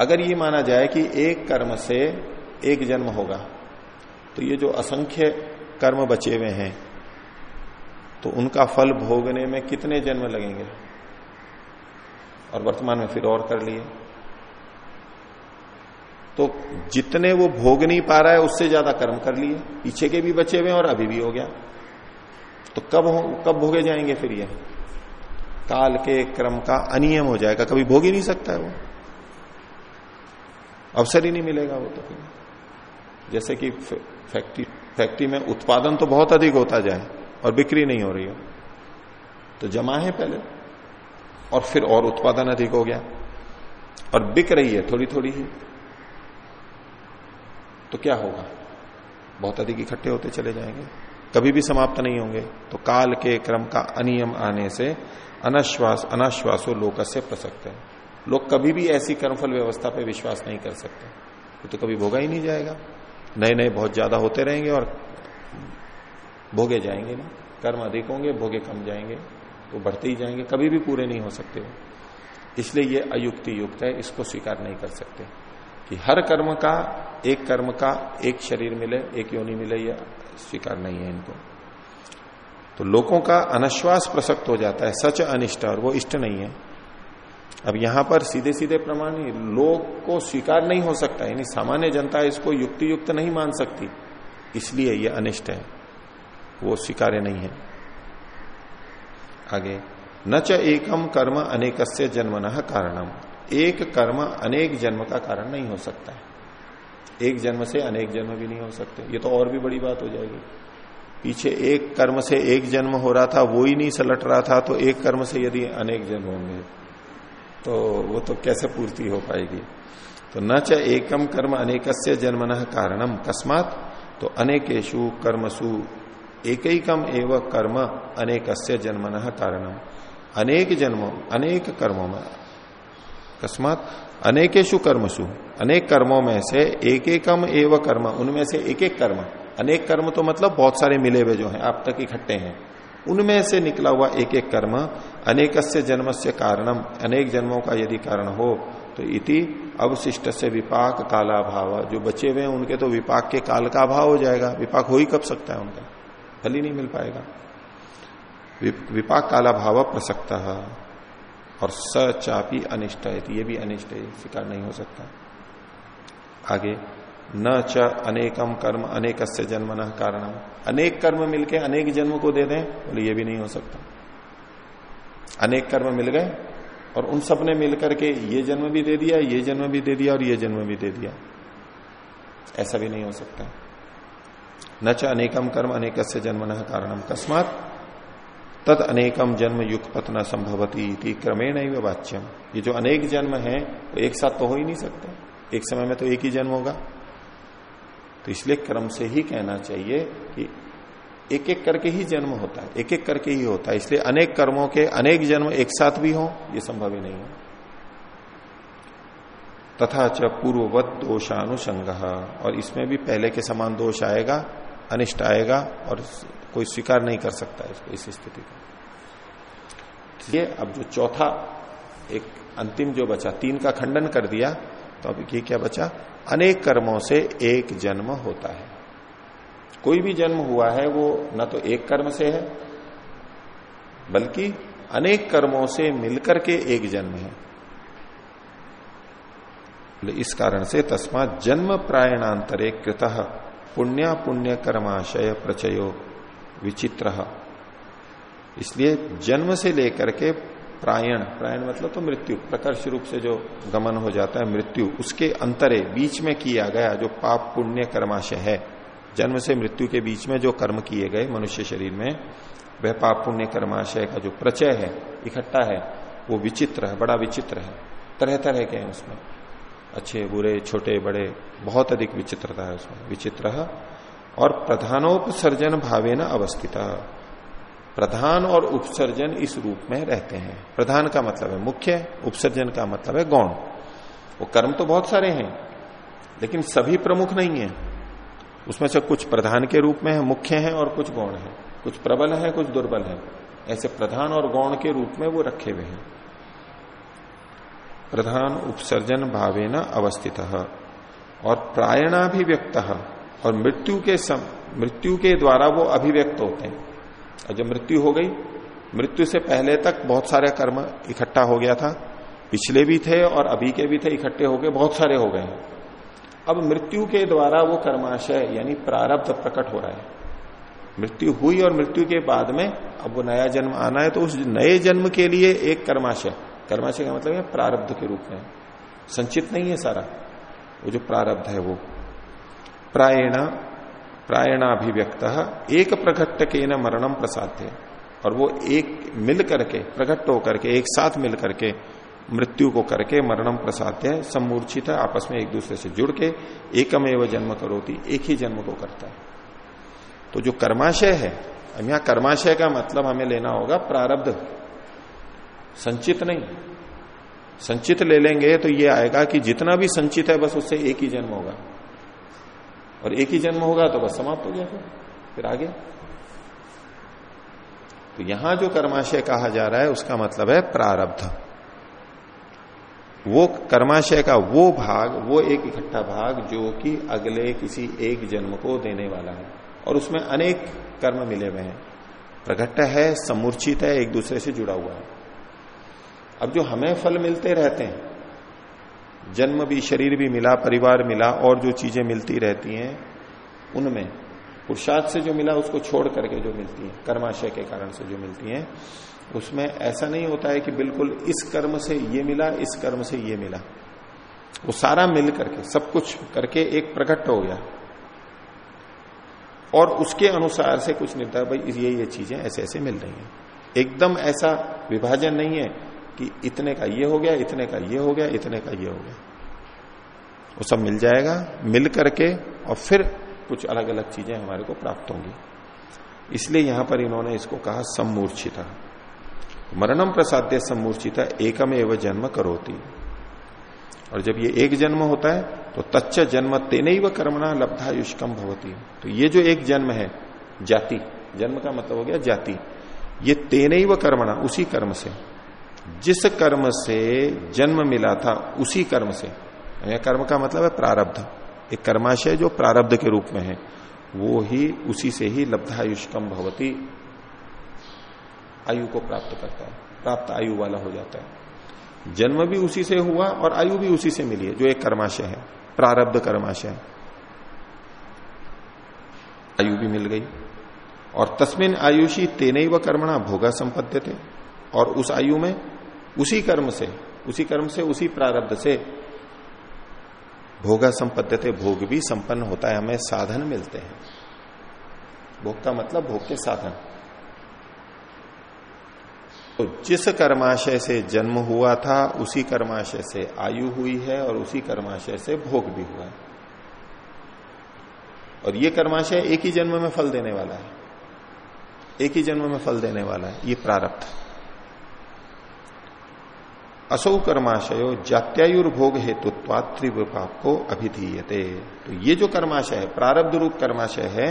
अगर ये माना जाए कि एक कर्म से एक जन्म होगा तो ये जो असंख्य कर्म बचे हुए हैं तो उनका फल भोगने में कितने जन्म लगेंगे? और वर्तमान में फिर और कर लिए। तो जितने वो भोग नहीं पा रहा है, उससे ज़्यादा कर्म कर लिए। पीछे के भी बचे हुए और अभी भी हो गया। तो कब हो, कब भोगे जाएँगे फिर ये? काल के क्रम का अनियम हो जाएगा। कभी भोग ही नहीं सकता है वो। अवसर ही नहीं मिलेगा वो तो फिर जैसे कि फैक्ट्री फैक्ट्री में उत्पादन तो बहुत अधिक होता जाए और बिक्री नहीं हो रही हो। तो जमा है पहले, और फिर और उत्पादन अधिक हो गया। और बिक रही है थोड़ी थोड़ी ही। तो क्या होगा? बहुत अधिक इकट्ठे होते चले जाएँगे। कभी भी समाप्त नहीं होंगे। तो काल के क्रम का अनियम आने से अनाश्वास, अनाश्वासो लोक से प्रसक्त है। लोग कभी भी ऐसी कर्मफल व्यवस्था पर विश्वास नहीं कर सकते। तो कभी भोगा ही नहीं जाएगा। नए नए बहुत ज़्यादा होते रहेंगे और भोगे जाएँगे नहीं। कर्म अधिक होंगे, भोगे कम जाएँगे तो बढ़ते ही जाएँगे, कभी भी पूरे नहीं हो सकते। इसलिए ये अयुक्ति युक्त है, इसको स्वीकार नहीं कर सकते कि हर कर्म का, एक कर्म का एक शरीर मिले, एक योनि मिले यह स्वीकार नहीं है इनको। तो लोगों का अनश्वास प्रसक्त हो जाता है, सच अनिष्ट, और वो इष्ट नहीं है। अब यहाँ पर सीधे सीधे प्रमाण लोग को स्वीकार नहीं हो सकता, यानी सामान्य जनता इसको युक्ति युक्त नहीं मान सकती, इसलिए ये अनिष्ट है, वो स्वीकार्य नहीं है। आगे, न च एकम कर्म अनेक जन्मन कारणम एक कर्म अनेक जन्म का कारण नहीं हो सकता है। एक जन्म से अनेक जन्म भी नहीं हो सकते, ये तो और भी बड़ी बात हो जाएगी। पीछे एक कर्म से एक जन्म हो रहा था, वो ही नहीं सलट रहा था तो एक कर्म से यदि अनेक जन्म होंगे तो वो तो कैसे पूर्ति हो पाएगी? तो न च एकम कर्म अनेक जन्मन कारणम कस्मात तो अनेकेशु कर्मसु एक ही कम एव कर्म अनेक जन्मन कारणम। अनेक जन्मों, अनेक कर्मों में अकस्मात अनेकेशु कर्मसु, अनेक कर्मों में से एक एकम एव कर्म, उनमें से एक एक कर्म। अनेक कर्म तो मतलब बहुत सारे मिले हुए जो हैं, आप तक इकट्ठे हैं। उनमें से निकला हुआ एक एक कर्म अनेक जन्म से कारणम, अनेक जन्मों का यदि कारण हो तो इति अवशिष्ट से विपाक काला भाव जो बचे हुए हैं, उनके तो विपाक के काल का अभाव हो जाएगा। विपाक हो ही कब सकता है उनका? फल ही नहीं मिल पाएगा। विपाक काला भाव प्रसक्त और स चापी अनिष्ट ये भी अनिष्ट है, स्वीकार नहीं हो सकता। आगे न च अनेकम कर्म अनेक जन्म न कारण। अनेक कर्म मिलके अनेक जन्म को दे दें, बोले, ये भी नहीं हो सकता। अनेक कर्म मिल गए, और उन सबने मिलकर के ये जन्म भी दे दिया, ये जन्म भी दे दिया, और ये जन्म भी दे दिया। ऐसा भी नहीं हो सकता। न च अनेकम कर्म अनेक जन्म न कारणम कस्मात तद अनेकम जन्म युग पतना संभवती क्रमेण वाच्यम। ये जो अनेक जन्म है, वो एक साथ तो हो ही नहीं सकते। एक समय में तो एक ही जन्म होगा। तो इसलिए क्रम से ही कहना चाहिए कि एक एक करके ही जन्म होता है एक एक करके ही होता है। इसलिए अनेक कर्मों के अनेक जन्म एक साथ भी हो, ये संभव ही नहीं है। तथा च पूर्ववत दोषानुसंग, और इसमें भी पहले के समान दोष आएगा, अनिष्ट आएगा, और कोई स्वीकार नहीं कर सकता इसको इस स्थिति को। ये अब जो चौथा, एक अंतिम जो बचा, तीन का खंडन कर दिया तो अब ये क्या बचा? अनेक कर्मों से एक जन्म होता है। कोई भी जन्म हुआ है, वो न तो एक कर्म से है, बल्कि अनेक कर्मों से मिलकर के एक जन्म है। इस कारण से तस्मा जन्म प्रायणांतरे कृत पुण्य पुण्य कर्माशय प्रचयो विचित्र। इसलिए जन्म से लेकर के प्रायण प्रायण मतलब तो मृत्यु, प्रकर्ष रूप से जो गमन हो जाता है, मृत्यु, उसके अंतरे, बीच में किया गया जो पाप पुण्य कर्माशय है, जन्म से मृत्यु के बीच में जो कर्म किए गए मनुष्य शरीर में, वह पाप पुण्य कर्माशय का जो प्रचय है, इकट्ठा है, वो विचित्र है, बड़ा विचित्र है तरह तरह के हैं उसमें। अच्छे, बुरे, छोटे, बड़े, बहुत अधिक विचित्रता है उसमें, विचित्र और प्रधानोपसर्जन भावे न अवस्थित। प्रधान और उपसर्जन इस रूप में रहते हैं। प्रधान का मतलब है मुख्य, उपसर्जन का मतलब है गौण। वो कर्म तो बहुत सारे हैं, लेकिन सभी प्रमुख नहीं है। उसमें से कुछ प्रधान के रूप में है, मुख्य है और कुछ गौण है। कुछ प्रबल है, कुछ दुर्बल है। ऐसे प्रधान और गौण के रूप में वो रखे हुए हैं। प्रधान, उपसर्जन भावे न अवस्थित। और प्रायणाभिव्यक्त। और मृत्यु के सम, मृत्यु के द्वारा वो अभिव्यक्त होते हैं। और जब मृत्यु हो गई, मृत्यु से पहले तक बहुत सारे कर्म इकट्ठा हो गया था। पिछले भी थे और अभी के भी थे, इकट्ठे हो गए बहुत सारे हो गए अब मृत्यु के द्वारा वो कर्माशय, यानी प्रारब्ध प्रकट हो रहा है। मृत्यु हुई और मृत्यु के बाद में अब वो नया जन्म आना है तो उस नए जन्म के लिए एक कर्माशय। कर्माशय का मतलब है प्रारब्ध के रूप में। संचित नहीं है सारा। वो जो प्रारब्ध है वो। प्रायण प्रायणाभिव्यक्त एक प्रकट के न मरणम प्रसाद्य और वो एक मिल करके प्रकट होकर के एक साथ मिल करके मृत्यु को करके मरणम प्रसाद्य सम्मूर्छित, आपस में एक दूसरे से जुड़ के एकम एवं जन्म करोती, एक ही जन्म को करता है। तो जो कर्माशय है, अब यहाँ कर्माशय का मतलब हमें लेना होगा प्रारब्ध। संचित नहीं। संचित ले लेंगे तो ये आएगा कि जितना भी संचित है, बस उससे एक ही जन्म होगा। और एक ही जन्म होगा तो बस समाप्त हो गया फिर फिर आगे। तो यहाँ जो कर्माशय कहा जा रहा है, उसका मतलब है प्रारब्ध। वो कर्माशय का वो भाग, वो एक इकट्ठा भाग जो कि अगले किसी एक जन्म को देने वाला है। और उसमें अनेक कर्म मिले हुए हैं। प्रकट है, समूर्चित है, एक दूसरे से जुड़ा हुआ है। अब जो हमें फल मिलते रहते हैं जन्म भी, शरीर भी मिला, परिवार मिला, और जो चीज़ें मिलती रहती हैं, उनमें पुरुषार्थ से जो मिला, उसको छोड़ करके जो मिलती है, कर्माशय के कारण से जो मिलती है, उसमें ऐसा नहीं होता है कि बिल्कुल इस कर्म से ये मिला, इस कर्म से ये मिला। वो सारा मिल करके, सब कुछ करके एक प्रकट हो गया। और उसके अनुसार से कुछ निर्धार भाई, ये ये चीज़ें ऐसे ऐसे मिल रही हैं। एकदम ऐसा विभाजन नहीं है कि इतने का ये हो गया, इतने का ये हो गया, इतने का ये हो गया। वो सब मिल जाएगा, मिल करके और फिर कुछ अलग अलग चीज़ें हमारे को प्राप्त होंगी। इसलिए यहाँ पर इन्होंने इसको कहा सम्मूर्छिता। मरणम प्रसाद्य सम्मूर्चिता एकम एवं जन्म करोती। और जब ये एक जन्म होता है तो तच्च जन्म तेने व कर्मणा लब्धायुष्कम भवती। तो ये जो एक जन्म है, जाति, जन्म का मतलब हो गया जाति। ये तेने व कर्मणा, उसी कर्म से। जिस कर्म से जन्म मिला था, उसी कर्म से। कर्म का मतलब है प्रारब्ध। एक कर्माशय जो प्रारब्ध के रूप में है, वो ही उसी से ही लब्धायुष्कम भवती। आयु को प्राप्त करता है। प्राप्त आयु वाला हो जाता है। जन्म भी उसी से हुआ और आयु भी उसी से मिली है, जो एक कर्माशय है। प्रारब्ध कर्माशय। आयु भी मिल गई। और तस्मिन आयुषी तेने व कर्मणा भोगा संपद्य थे और उस आयु में उसी कर्म से, उसी कर्म से, उसी प्रारब्ध से भोगा संपद्य भोग भी संपन्न होता है, हमें साधन मिलते हैं। भोग का मतलब भोग के साधन। तो जिस कर्माशय से जन्म हुआ था, उसी कर्माशय से आयु हुई है और उसी कर्माशय से भोग भी हुआ है। और ये कर्माशय एक ही जन्म में फल देने वाला है। एक ही जन्म में फल देने वाला है, ये प्रारब्ध। असौ कर्माशयो जात्यायुर्भोग हेतुत्वा त्रिविपाक को अभिधीयते। तो ये जो कर्माशय है प्रारब्ध रूप कर्माशय है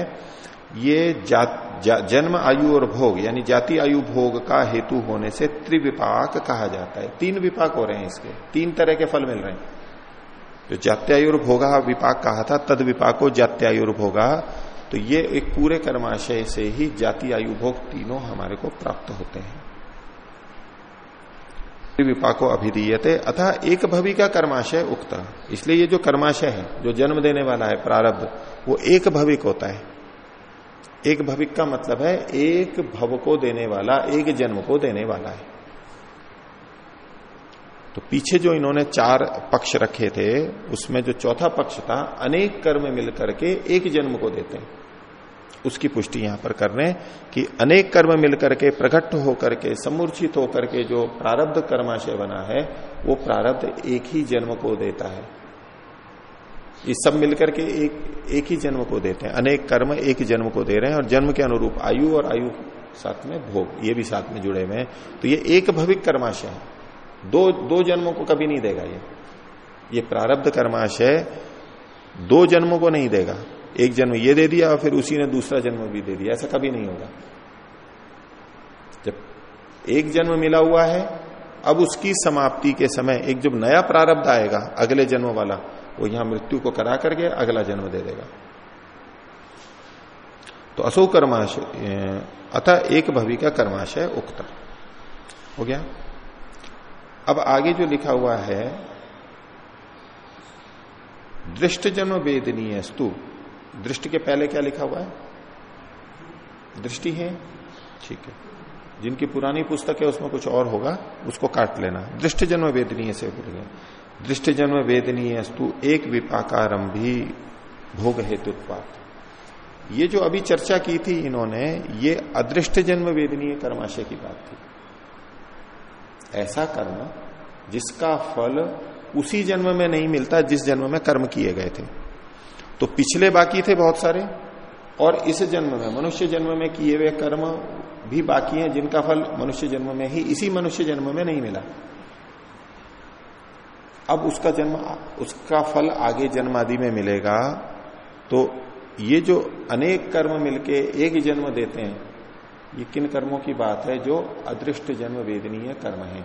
ये जा, जा, जन्म आयु और भोग यानी जाति आयु भोग का हेतु होने से त्रिविपाक कहा जाता है। तीन विपाक हो रहे हैं इसके। तीन तरह के फल मिल रहे हैं। जो जात्यायुर भोगा विपाक कहा था तद विपाको जात्यायुर भोगा तो ये एक पूरे कर्माशय से ही जाति आयु भोग तीनों हमारे को प्राप्त होते हैं। विपाको अभिधीयते, अतः एक भवि का कर्माशय उक्ता। इसलिए ये जो कर्माशय है, जो जन्म देने वाला है, प्रारब्ध, वो एक भविक होता है। एक भविक का मतलब है, एक भव को देने वाला, एक जन्म को देने वाला है। तो पीछे जो इन्होंने चार पक्ष रखे थे, उसमें जो चौथा पक्ष था, अनेक कर्म मिलकर के एक जन्म को देते हैं। उसकी पुष्टि यहाँ पर कर रहे हैं कि अनेक कर्म मिलकर के, प्रकट होकर के, समूर्चित होकर के जो प्रारब्ध कर्माशय बना है, वो प्रारब्ध एक ही जन्म को देता है। ये सब मिलकर के एक एक ही जन्म को देते हैं। अनेक कर्म एक ही जन्म को दे रहे हैं और जन्म के अनुरूप आयु और आयु साथ में भोग, ये भी साथ में जुड़े हुए हैं। तो ये एक भविक कर्माशय है। दो दो जन्मों को कभी नहीं देगा ये। ये प्रारब्ध कर्माशय दो जन्मों को नहीं देगा। एक जन्म ये दे दिया और फिर उसी ने दूसरा जन्म भी दे दिया। ऐसा कभी नहीं होगा। जब एक जन्म मिला हुआ है, अब उसकी समाप्ति के समय, एक जब नया प्रारब्ध आएगा, अगले जन्म वाला, वो यहाँ मृत्यु को करा करके अगला जन्म दे देगा। तो असो कर्माशय अतः एक भवि का कर्माशय उक्त। हो गया? अब आगे जो लिखा हुआ है दृष्ट जन्म वेदनीय स्तु दृष्टि के पहले क्या लिखा हुआ है? दृष्टि है। ठीक है। जिनकी पुरानी पुस्तक है उसमें कुछ और होगा, उसको काट लेना। दृष्ट जन्म वेदनीय से बोल गया दृष्ट जन्म वेदनीय अस्तु एक विपाकारम भी भोग हेतुत्वात ये जो अभी चर्चा की थी इन्होंने, ये अदृष्ट जन्म वेदनीय कर्माशय की बात थी। ऐसा कर्म जिसका फल उसी जन्म में नहीं मिलता, जिस जन्म में कर्म किए गए थे। तो पिछले बाकी थे बहुत सारे, और इस जन्म में, मनुष्य जन्म में किए हुए कर्म भी बाकी हैं, जिनका फल मनुष्य जन्म में ही, इसी मनुष्य जन्म में नहीं मिला। अब उसका जन्म, उसका फल आगे जन्म आदि में मिलेगा। तो ये जो अनेक कर्म मिलके एक जन्म देते हैं, ये किन कर्मों की बात है? जो अदृष्ट जन्म वेदनीय कर्म है।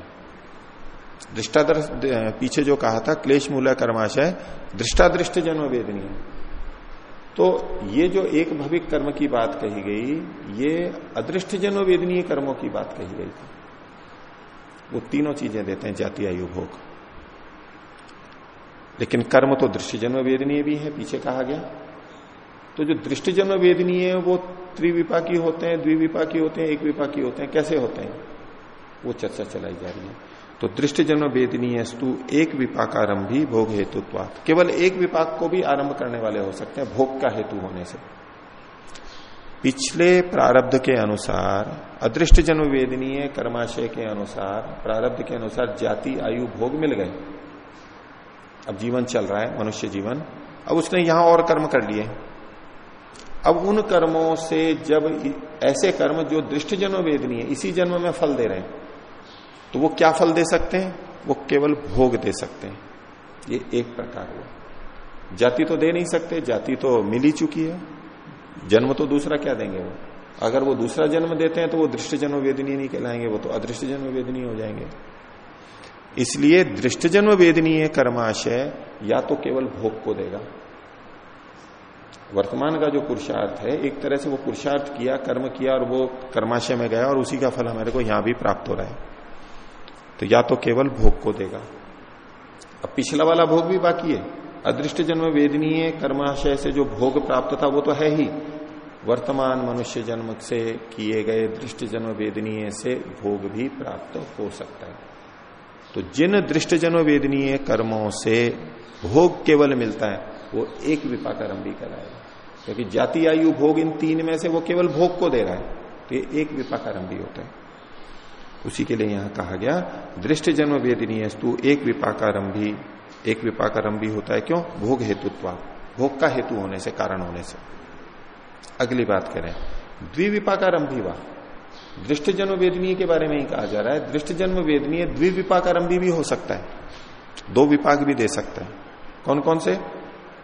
दृष्टादृष्ट, पीछे जो कहा था क्लेश मूल कर्माशय दृष्टादृष्ट जन्म वेदनीय। तो ये जो एक भविक कर्म की बात कही गई, ये अदृष्ट जन्म वेदनीय कर्मों की बात कही गई थी। वो तीनों चीज़ें देते हैं जाति, आयु, भोग। लेकिन कर्म तो दृष्टि जन्म वेदनीय भी है, पीछे कहा गया। तो जो दृष्टि जन्म वेदनीय है, वो त्रिविपाकी होते हैं, द्विविपाकी होते हैं एक विपाकी होते हैं, कैसे होते हैं? वो चर्चा चलाई जा रही है। तो दृष्ट जन्म वेदनीय स्तु एक विपाक आरंभी भोग हेतु केवल एक विपाक को भी आरंभ करने वाले हो सकते हैं, भोग का हेतु होने से। पिछले प्रारब्ध के अनुसार, अदृष्ट जन्म वेदनीय कर्माशय के अनुसार, प्रारब्ध के अनुसार जाति, आयु, भोग मिल गए। अब जीवन चल रहा है, मनुष्य जीवन। अब उसने यहाँ और कर्म कर लिए। अब उन कर्मों से जब ऐसे कर्म जो दृष्ट जन्म वेदनीय, इसी जन्म में फल दे रहे हैं। तो वो क्या फल दे सकते हैं? वो केवल भोग दे सकते हैं। ये एक प्रकार हुआ। जाति तो दे नहीं सकते, जाति तो मिल चुकी है। जन्म तो दूसरा क्या देंगे वो? अगर वो दूसरा जन्म देते हैं तो वो दृष्ट जन्म वेदनीय नहीं कहलाएँगे, वो तो अदृष्ट जन्म वेदनीय हो जाएँगे। इसलिए दृष्ट जन्म वेदनीय कर्माशय, या तो केवल भोग को देगा। वर्तमान का जो पुरुषार्थ है, एक तरह से वो पुरुषार्थ किया, कर्म किया और वो कर्माशय में गया और उसी का फल हमारे को यहाँ भी प्राप्त हो रहा है। तो या तो केवल भोग को देगा। अब पिछला वाला भोग भी बाकी है। अदृष्ट जन्म वेदनीय कर्माशय से जो भोग प्राप्त था, वो तो है ही। वर्तमान मनुष्य जन्म से किए गए दृष्ट जन्म वेदनीय से भोग भी प्राप्त हो सकता है। तो जिन दृष्ट जन्म वेदनीय कर्मों से भोग केवल मिलता है, वो एक विपाक आरंभी कराएगा। क्योंकि जाति, आयु, भोग इन तीन में से वो केवल भोग को दे रहा है तो ये एक विपाक आरंभी होता है। उसी के लिए यहाँ कहा गया, दृष्ट जन्म वेदनीय स्तु एक विपाकारंभी एक विपाकारंभी होता है क्यों? भोग हेतुत्व, भोग का हेतु होने से, कारण होने से। अगली बात करें, द्विविपाकारंभी वा। दृष्ट जन्म वेदनीय के बारे में ही कहा जा रहा है, दृष्ट जन्म वेदनीय द्विविपाकारंभी भी हो सकता है, दो विपाक भी दे सकता है। कौन कौन से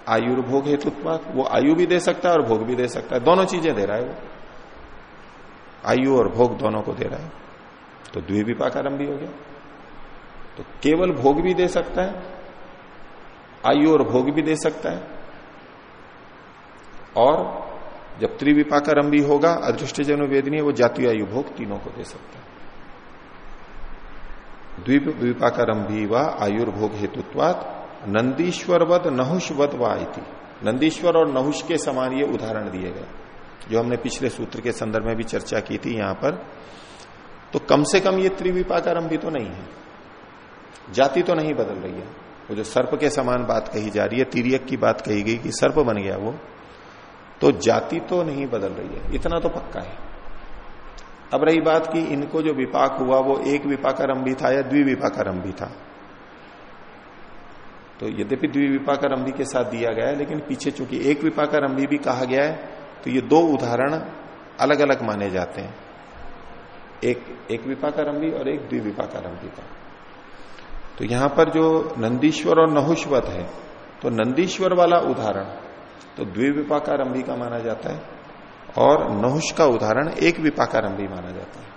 आयुर्भोग हेतुत्वाद वो आयु भी दे सकता है और भोग भी दे सकता है, दोनों चीज़ें दे रहा है वो। आयु और भोग दोनों को दे रहा है। तो द्विविपाक आरंभ हो गया। तो केवल भोग भी दे सकता है आयु और भोग भी दे सकता है। और जब त्रिविपाक आरंभी होगा अदृष्ट जन वेदनीय, वो जातीय आयु भोग तीनों को दे सकता है। द्वीप विपाकारंभी व आयुर्भोग हेतुत्वात नंदीश्वरवद नहुषवद व नंदीश्वर और नहुष के समान ये उदाहरण दिए गए। जो हमने पिछले सूत्र के संदर्भ में भी चर्चा की थी, यहाँ पर तो कम से कम ये त्रिविपाकारंभी तो नहीं है। जाति तो नहीं बदल रही है। वो जो सर्प के समान बात कही जा रही है, तिरियक की बात कही गई कि सर्प बन गया वो तो जाति तो नहीं बदल रही है। इतना तो पक्का है। अब रही बात कि इनको जो विपाक हुआ, वो एक विपाकारंभी था या द्विविपाकारंभी था? तो यद्यपि द्विविपाकारंभी के साथ दिया गया है, लेकिन पीछे चूँकि एक विपाकारंभी भी कहा गया है तो ये दो उदाहरण अलग अलग माने जाते हैं। एक एक विपाकारंभी और एक द्विविपाकारंभी का। तो यहाँ पर जो नंदीश्वर और नहुष्वत है तो नंदीश्वर वाला उदाहरण तो द्विविपाकारंभी का माना जाता है और नहुष का उदाहरण एक विपाकारंभी माना जाता है।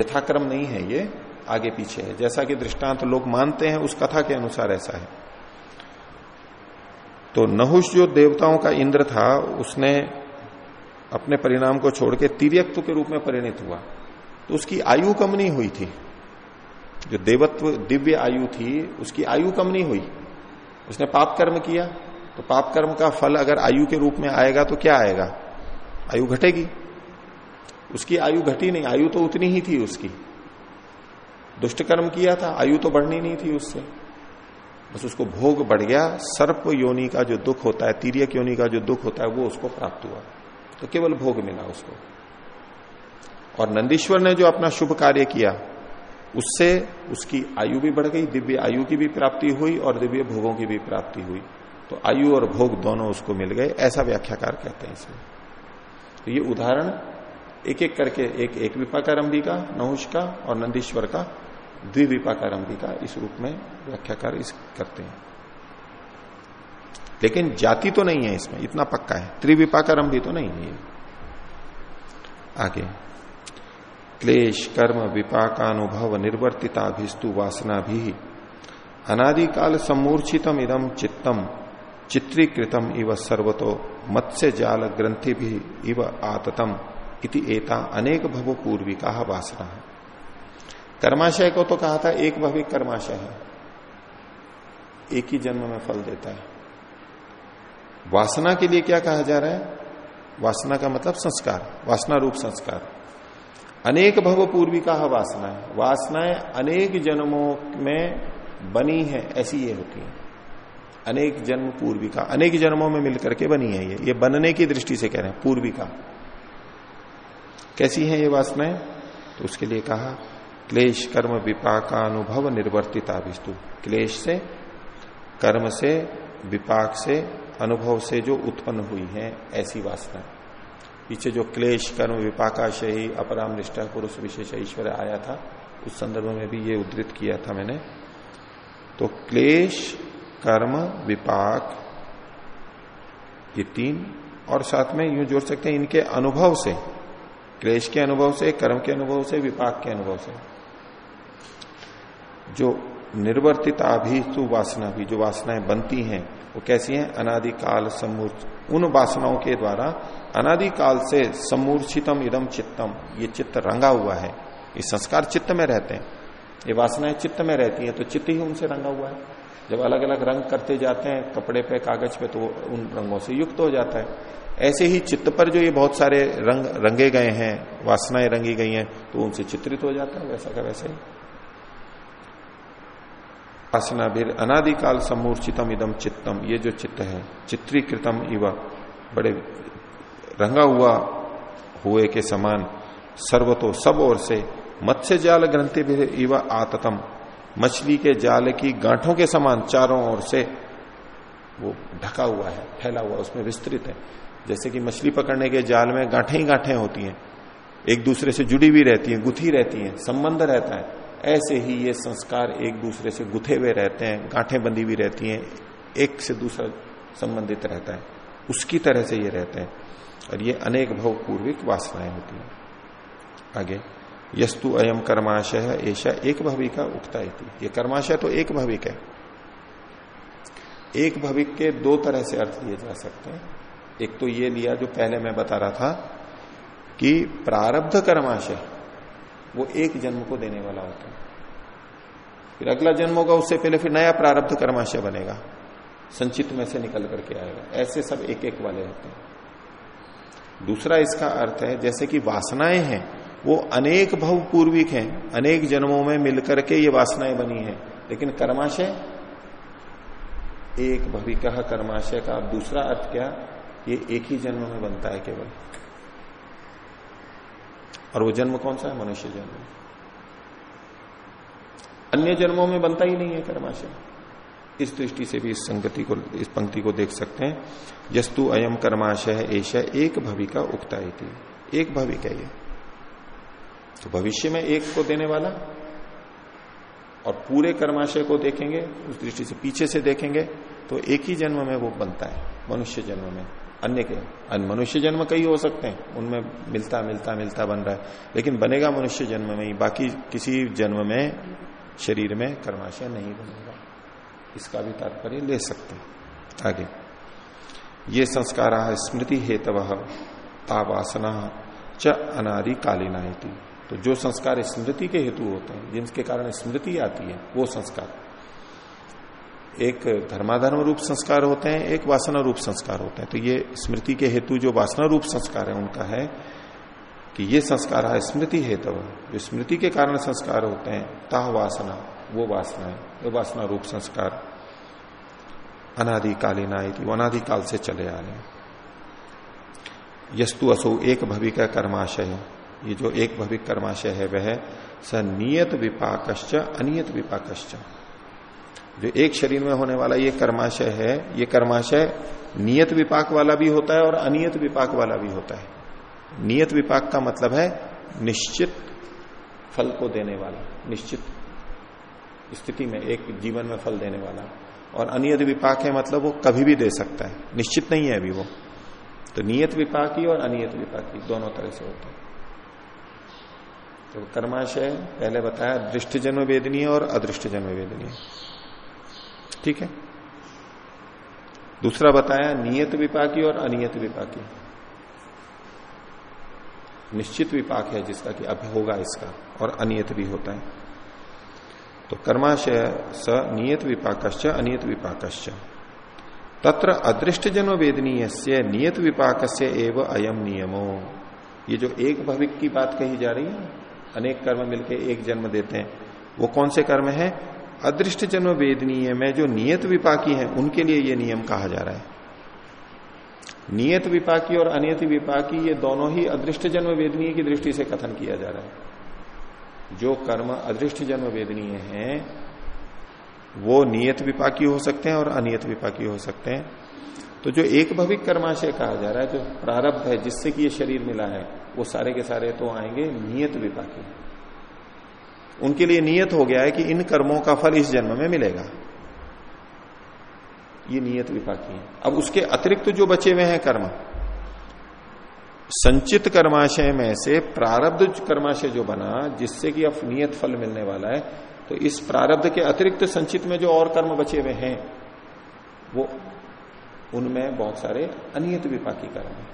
यथाक्रम नहीं है ये, आगे पीछे है। जैसा कि दृष्टांत तो लोग मानते हैं, उस कथा के अनुसार ऐसा है। तो नहुष जो देवताओं का इंद्र था, उसने अपने परिणाम को छोड़ के तिरक्तु के रूप में परिणित हुआ। तो उसकी आयु कम नहीं हुई थी। जो देवत्व, दिव्य आयु थी, उसकी आयु कम नहीं हुई। उसने पाप कर्म किया। तो पाप कर्म का फल अगर आयु के रूप में आएगा तो क्या आएगा? आयु घटेगी। उसकी आयु घटी नहीं। आयु तो उतनी ही थी उसकी। दुष्ट कर्म किया था। आयु तो बढ़नी नहीं थी उससे। बस उसको भोग बढ़ गया। सर्प योनि का जो दुख होता है, तीर्यक योनि का जो दुख होता है, वो उसको प्राप्त हुआ। तो केवल भोग मिला उसको। और नंदीश्वर ने जो अपना शुभ कार्य किया, उससे उसकी आयु भी बढ़ गई, दिव्य आयु की भी प्राप्ति हुई और दिव्य भोगों की भी प्राप्ति हुई। तो आयु और भोग दोनों उसको मिल गए, ऐसा व्याख्याकार कहते हैं इसमें। तो ये उदाहरण एक एक करके एक एक विपाकारंभी का, नहुष का और नंदीश्वर का, द्विविपाकारंभी का इस रूप में व्याख्याकार इस करते हैं। लेकिन जाति तो नहीं है इसमें, इतना पक्का है। त्रिविपाकारंभी तो नहीं है आगे। क्लेश, कर्म, विपाकानुभव, निर्वर्तिताभिस्तु वासना भी अनादिकाल सम्मूर्छितम इदम चित्तम, चित्रीकृतम इव सर्वतो मत्स्य जाल ग्रंथि भी इव आततम इति एता अनेक भव पूर्विका वासना। है कर्माशय को तो कहा था, एक भविक कर्माशय है। एक ही जन्म में फल देता है। वासना के लिए क्या कहा जा रहा है? वासना का मतलब संस्कार, वासना रूप संस्कार। अनेक भव पूर्वी का वासना है। वासनाएँ अनेक जन्मों में बनी है, ऐसी ये होती है। अनेक जन्म पूर्विका अनेक जन्मों में मिलकर के बनी है ये। ये बनने की दृष्टि से कह रहे हैं पूर्विका कैसी है ये वासनाएँ? तो उसके लिए कहा, क्लेश, कर्म विपाक अनुभव निर्वर्तिता क्लेश से, कर्म से, विपाक से अनुभव से जो उत्पन्न हुई है, ऐसी वासना। पीछे जो क्लेश, कर्म, विपाकाशयी, अपराम, निष्ठा, पुरुष विशेष, ईश्वर आया था, उस संदर्भ में भी ये उद्धृत किया था मैंने। तो क्लेश, कर्म, विपाक, ये तीन, और साथ में यूँ जोड़ सकते हैं इनके अनुभव से। क्लेश के अनुभव से, कर्म के अनुभव से, विपाक के अनुभव से। जो निर्वर्तिता भी तु वासना भी, जो वासनाएँ बनती हैं, वो कैसी हैं? अनादिकाल सम्मूर्च उन वासनाओं के द्वारा अनादिकाल से सम्मूर्छितम इदम चित्तम, ये चित्त रंगा हुआ है। ये संस्कार चित्त में रहते हैं। ये वासनाएँ चित्त में रहती हैं तो चित्त ही उनसे रंगा हुआ है। जब अलग अलग रंग करते जाते हैं, कपड़े पे, कागज़ पे तो उन रंगों से युक्त हो जाता है। ऐसे ही चित्त पर जो ये बहुत सारे रंग, रंगे गए हैं, वासनाएँ रंगी गई हैं तो उनसे चित्रित हो जाता है, वैसा का वैसे ही। वासना भी अनादिकाल समूर्चितम इदम चित्तम। ये जो चित्त है, चित्रीकृतम इव। बड़े रंगा हुआ हुए के समान सर्वतो सब ओर से मत्स्य जाल ग्रंथि भी इव आततम। मछली के जाल की गांठों के समान चारों ओर से वो ढका हुआ है, फैला हुआ, उसमें विस्तृत है। जैसे कि मछली पकड़ने के जाल में गांठे ही गांठे होती हैं। एक दूसरे से जुड़ी भी रहती हैं, गुथी रहती हैं, संबंध रहता है। ऐसे ही ये संस्कार एक दूसरे से गुथे हुए रहते हैं, गांठे बंधी हुई रहती हैं, एक से दूसरा संबंधित रहता है। उसकी तरह से ये रहते हैं। और ये अनेक भव पूर्विक वासनाएँ होती हैं। आगे, यस्तु अयम कर्माशय ऐसा एक भविका उगता ये कर्माशय तो एक भविक है। एक भविक के दो तरह से अर्थ लिए जा सकते हैं। एक तो ये लिया जो पहले मैं बता रहा था कि प्रारब्ध कर्माशय वो एक जन्म को देने वाला होता है। फिर अगला जन्म होगा, उससे पहले फिर नया प्रारब्ध कर्माशय बनेगा। संचित में से निकल करके आएगा। ऐसे सब एक एक वाले होते हैं। दूसरा इसका अर्थ है, जैसे कि वासनाएँ हैं, वो अनेक भव पूर्विक हैं। अनेक जन्मों में मिलकर के ये वासनाएँ बनी हैं। लेकिन कर्माशय? एक भविका कर्माशय का। दूसरा अर्थ क्या? ये एक ही जन्म में बनता है केवल। और वो जन्म कौन सा है? मनुष्य जन्म। अन्य जन्मों में बनता ही नहीं है कर्माशय। इस दृष्टि से भी इस संगति को, इस पंक्ति को देख सकते हैं। यस्तु अयम कर्माशय ऐसा एक भविका उगता एक भविक है ये। तो भविष्य में एक को देने वाला और पूरे कर्माशय को देखेंगे, उस दृष्टि से पीछे से देखेंगे तो एक ही जन्म में वो बनता है, मनुष्य जन्म में। अन्य के, अन्य मनुष्य जन्म कई हो सकते हैं। उनमें मिलता मिलता मिलता बन रहा है। लेकिन बनेगा मनुष्य जन्म में ही, बाकी किसी जन्म में, शरीर में कर्माशय नहीं बनेगा। इसका भी तात्पर्य ले सकते हैं। आगे। ये संस्कार स्मृति हेतव तावासना च अनादि कालीना तो जो संस्कार स्मृति के हेतु होते हैं, जिनके कारण स्मृति आती है, वो संस्कार। एक धर्माधर्म रूप संस्कार होते हैं, एक वासना रूप संस्कार होते हैं। तो ये स्मृति के हेतु जो वासना रूप संस्कार है, उनका है कि ये संस्कार है स्मृति हेतु। जो स्मृति के कारण संस्कार होते हैं, ताह वासना, वो वासना है। वो वासना रूप संस्कार अनादिकालीन आई थी वो अनादिकाल से चले आ रहे हैं। यस्तु असो एक भवि का कर्माशय। ये जो एक भविक कर्माशय है, वह स नियत विपाकश्च, अनियत विपाकश्च। जो एक शरीर में होने वाला ये कर्माशय है, ये कर्माशय नियत विपाक वाला भी होता है और अनियत विपाक वाला भी होता है। नियत विपाक का मतलब है निश्चित फल को देने वाला, निश्चित स्थिति में, एक जीवन में फल देने वाला। और अनियत विपाक है मतलब वो कभी भी दे सकता है, निश्चित नहीं है अभी वो। तो नियत विपाकी और अनियत विपाकी दोनों तरह से होते हैं। तो कर्माशय, पहले बताया दृष्ट जन्म वेदनीय और अदृष्ट जन्म वेदनीय। ठीक है? दूसरा बताया, नियत विपाकी और अनियत विपाकी। निश्चित विपाक है जिसका कि अब होगा इसका, और अनियत भी होता है। तो कर्माशय स नियत विपाकश्च, अनियत विपाकश्च। तत्र अदृष्ट जन्म वेदनीय से नियत विपाक से एवं अयम नियमो। ये जो एक भविक की बात कही जा रही है, अनेक कर्म मिलके एक जन्म देते हैं, वो कौन से कर्म है? अदृष्ट जन्म वेदनीय में जो नियत विपाकी है, उनके लिए ये नियम कहा जा रहा है। नियत विपाकी और अनियत विपाकी, ये दोनों ही अदृष्ट जन्म वेदनीय की दृष्टि से कथन किया जा रहा है। जो कर्म अदृष्ट जन्म वेदनीय है, वो नियत विपाकी हो सकते हैं और अनियत विपाकी हो सकते हैं। तो जो एक भविक कर्माशय कहा जा रहा है, जो प्रारब्ध है, जिससे कि ये शरीर मिला है, वो सारे के सारे तो आएँगे नियत विपाकी। उनके लिए नियत हो गया है कि इन कर्मों का फल इस जन्म में मिलेगा। ये नियत विपाकी है। अब उसके अतिरिक्त जो बचे हुए हैं कर्म, संचित कर्माशय में से प्रारब्ध कर्माशय जो बना, जिससे कि अब नियत फल मिलने वाला है तो इस प्रारब्ध के अतिरिक्त संचित में जो और कर्म बचे हुए हैं, वो उनमें बहुत सारे अनियत विपाकी कर्म है।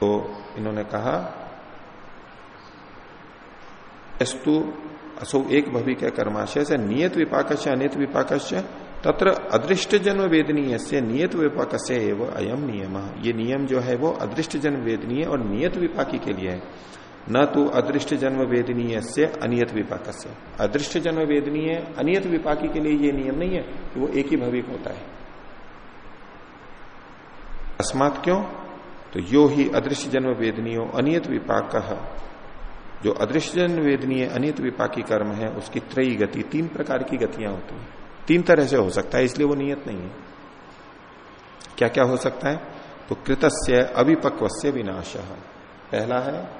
तो इन्होंने कहा अस्तु असो एक भविक कर्माशय से नियत विपाक अनियत विपाक तत्र अदृष्ट जन्म वेदनीय से नियत विपाक से एवं अयम नियम। ये नियम जो है वो अदृष्ट जन्म वेदनीय और नियत विपाकी के लिए है। न तो अदृष्ट जन्म वेदनीय से अनियत विपाक से अदृष्ट जन्म वेदनीय अनियत विपाकी के लिए ये नियम नहीं है कि वो एक ही भविक होता है। अस्मात क्यों? तो यो ही अदृश्य जन्म वेदनीय अनियत विपाक जो अदृश्य जन्म वेदनीय अनियत विपाकी कर्म है, उसकी त्रयी गति, तीन प्रकार की गतियाँ होती हैं। तीन तरह से हो सकता है, इसलिए वो नियत नहीं है। क्या क्या हो सकता है? तो कृतस्य अविपक्व से विनाश। पहला है,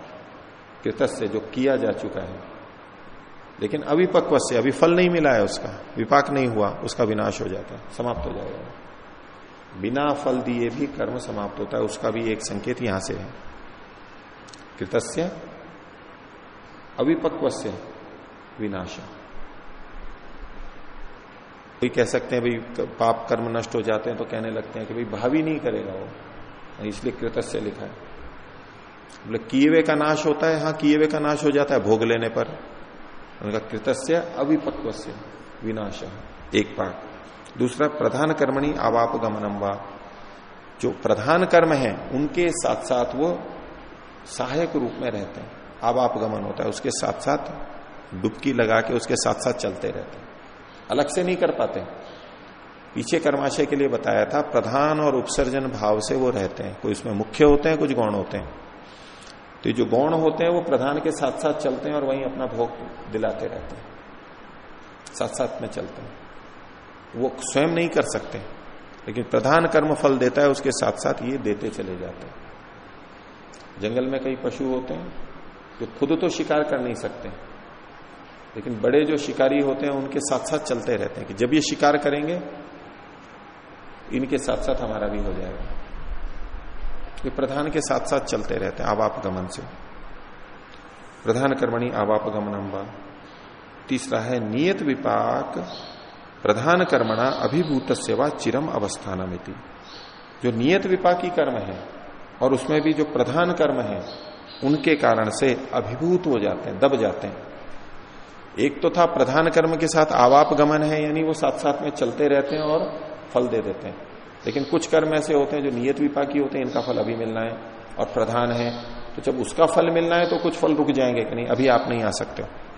कृतस्य जो किया जा चुका है। लेकिन अविपक्व से अभी फल नहीं मिला है उसका, विपाक नहीं हुआ, उसका विनाश हो जाता है, समाप्त हो जाएगा। बिना फल दिए भी कर्म समाप्त होता है, उसका भी एक संकेत यहाँ से है। कृतस्य अविपक्व से विनाश। कोई कह सकते हैं, भाई पाप कर्म नष्ट हो जाते हैं तो कहने लगते हैं कि, भाई, भावी नहीं करेगा वो। इसलिए कृतस्य लिखा है। बोले किए का नाश होता है? हाँ किए का नाश हो जाता है भोग लेने पर। उनका कृतस्य अविपक्व से विनाश। एक पाठ। दूसरा, प्रधान कर्मणी आवाप गमनम जो प्रधान कर्म है, उनके साथ साथ वो सहायक रूप में रहते हैं। आवाप गमन होता है, उसके साथ साथ डुबकी लगा के उसके साथ साथ चलते रहते अलग से नहीं कर पाते। पीछे कर्माशय के लिए बताया था, प्रधान और उपसर्जन भाव से वो रहते हैं। कोई उसमें मुख्य होते हैं, कुछ गौण होते हैं। तो जो गौण होते हैं, वो प्रधान के साथ साथ चलते हैं और वहीं अपना भोग दिलाते रहते हैं। साथ साथ में चलते हैं। वो स्वयं नहीं कर सकते, लेकिन प्रधान कर्म फल देता है, उसके साथ साथ ये देते चले जाते हैं। जंगल में कई पशु होते हैं जो खुद तो शिकार कर नहीं सकते। लेकिन बड़े जो शिकारी होते हैं, उनके साथ साथ चलते रहते हैं कि जब ये शिकार करेंगे, इनके साथ साथ हमारा भी हो जाएगा। ये प्रधान के साथ साथ चलते रहते हैं आवाप गमन से। प्रधान कर्मणी आवाप गमनम व तीसरा है, नियत विपाक, प्रधान कर्मणा, अभिभूत सेवा, चिरम अवस्थानमिति। जो नियत विपाकी कर्म है, और उसमें भी जो प्रधान कर्म है उनके कारण से अभिभूत हो जाते हैं, दब जाते हैं। एक तो था प्रधान कर्म के साथ आवाप गमन है, यानी वो साथ साथ में चलते रहते हैं और फल दे देते हैं। लेकिन कुछ कर्म ऐसे होते हैं जो नियत विपाकी होते हैं, इनका फल अभी मिलना है और प्रधान है। तो जब उसका फल मिलना है तो कुछ फल रुक जाएँगे कि नहीं, अभी आप नहीं आ सकते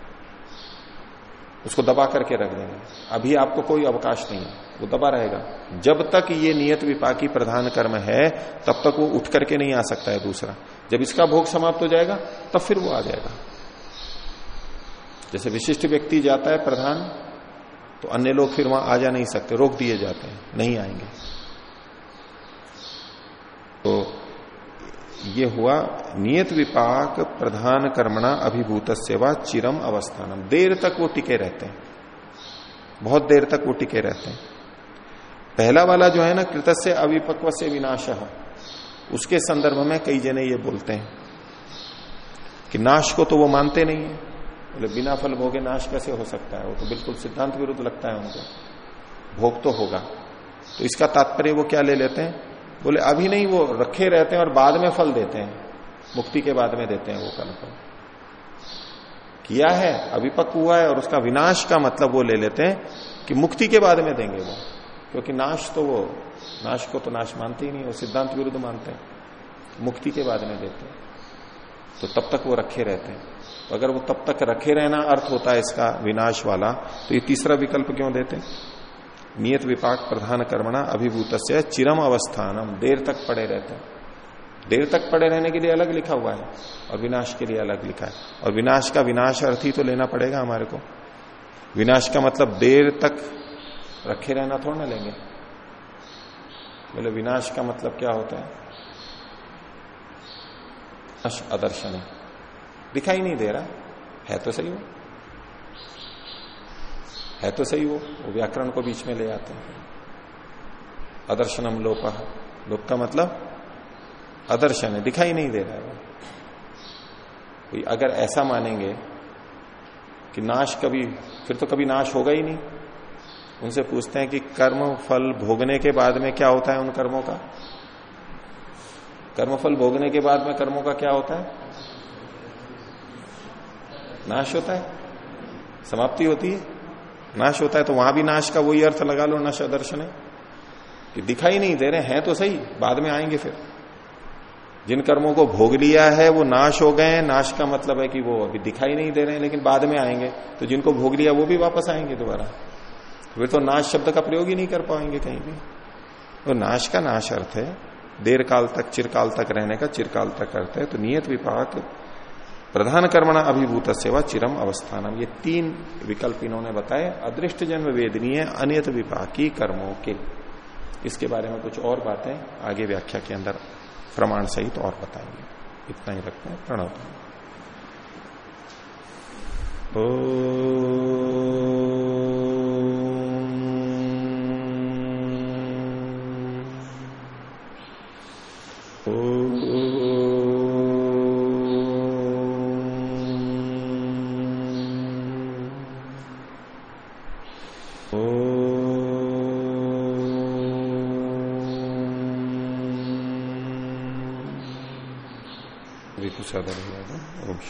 उसको दबा करके रख देंगे। अभी आपको कोई अवकाश नहीं है। वो दबा रहेगा। जब तक ये नियत विपाकी प्रधान कर्म है, तब तक वो उठ करके नहीं आ सकता है दूसरा। जब इसका भोग समाप्त हो जाएगा, तब फिर वो आ जाएगा। जैसे विशिष्ट व्यक्ति जाता है प्रधान तो अन्य लोग फिर वहाँ आ जा नहीं सकते, रोक दिए जाते हैं, नहीं आएँगे। तो ये हुआ नियत विपाक प्रधान कर्मणा अभिभूत सेवा चिरम अवस्थानम। देर तक वो टिके रहते हैं। बहुत देर तक वो टिके रहते हैं। पहला वाला जो है ना कृत से अविपक्व से विनाश। उसके संदर्भ में कई जने ये बोलते हैं कि नाश को तो वो मानते नहीं है। बोले, बिना फल भोगे नाश कैसे हो सकता है? वो तो बिल्कुल सिद्धांत विरुद्ध लगता है उनको। भोग तो होगा। तो इसका तात्पर्य वो क्या ले लेते हैं? बोले, अभी नहीं, वो रखे रहते हैं और बाद में फल देते हैं। मुक्ति के बाद में देते हैं वो कल फल। किया है अभिपक्व हुआ है और उसका विनाश का मतलब वो ले लेते हैं कि मुक्ति के बाद में देंगे वो। क्योंकि नाश तो वो, नाश को तो नाश मानते ही नहीं, वो सिद्धांत विरुद्ध मानते हैं। मुक्ति के बाद में देते हैं। तो तब तक वो रखे रहते हैं। तो अगर वो तब तक रखे रहना अर्थ होता है इसका विनाश वाला तो ये तीसरा विकल्प क्यों देते नियत विपाक प्रधान कर्मणा अभिभूत से चिरम अवस्थानम, देर तक पड़े रहते हैं। देर तक पड़े रहने के लिए अलग लिखा हुआ है, और विनाश के लिए अलग लिखा है। और विनाश का विनाश अर्थ ही तो लेना पड़ेगा हमारे को। विनाश का मतलब देर तक रखे रहना थोड़ा ना लेंगे। बोले, विनाश का मतलब क्या होता है? अदर्शन है। दिखाई नहीं दे रहा। है तो सही वो। है तो सही वो। वो व्याकरण को बीच में ले आते हैं। अदर्शनम लोप। लोप का मतलब अदर्शन है। दिखाई नहीं दे रहा है वो। अगर ऐसा मानेंगे कि नाश कभी, फिर तो कभी नाश होगा ही नहीं। उनसे पूछते हैं कि कर्म फल भोगने के बाद में क्या होता है उन कर्मों का? कर्म फल भोगने के बाद में कर्मों का क्या होता है? नाश होता है। समाप्ति होती है। नाश होता है तो वहाँ भी नाश का वही अर्थ लगा लो नश दर्शन। है कि दिखाई नहीं दे रहे, हैं तो सही, बाद में आएँगे फिर। जिन कर्मों को भोग लिया है वो नाश हो गए नाश का मतलब है कि वो अभी दिखाई नहीं दे रहे हैं, लेकिन बाद में आएँगे। तो जिनको भोग लिया वो भी वापस आएँगे दोबारा। फिर तो नाश शब्द का प्रयोग ही नहीं कर पाएँगे कहीं भी। तो नाश का नाश अर्थ है। देर काल तक चिरकाल तक रहने का चिरकाल तक अर्थ है। तो नियत विपाक, प्रधान कर्मणा अभिभूत सेवा चिरम अवस्थानम। ये तीन विकल्प इन्होंने बताए। अदृष्ट जन्म वेदनीय, अनियत विपाकी कर्मों के। इसके बारे में कुछ और बातें आगे व्याख्या के अंदर प्रमाण सहित तो और बताएँगे। इतना ही रखते हैं। प्रणव। kadar yani. Olmuş.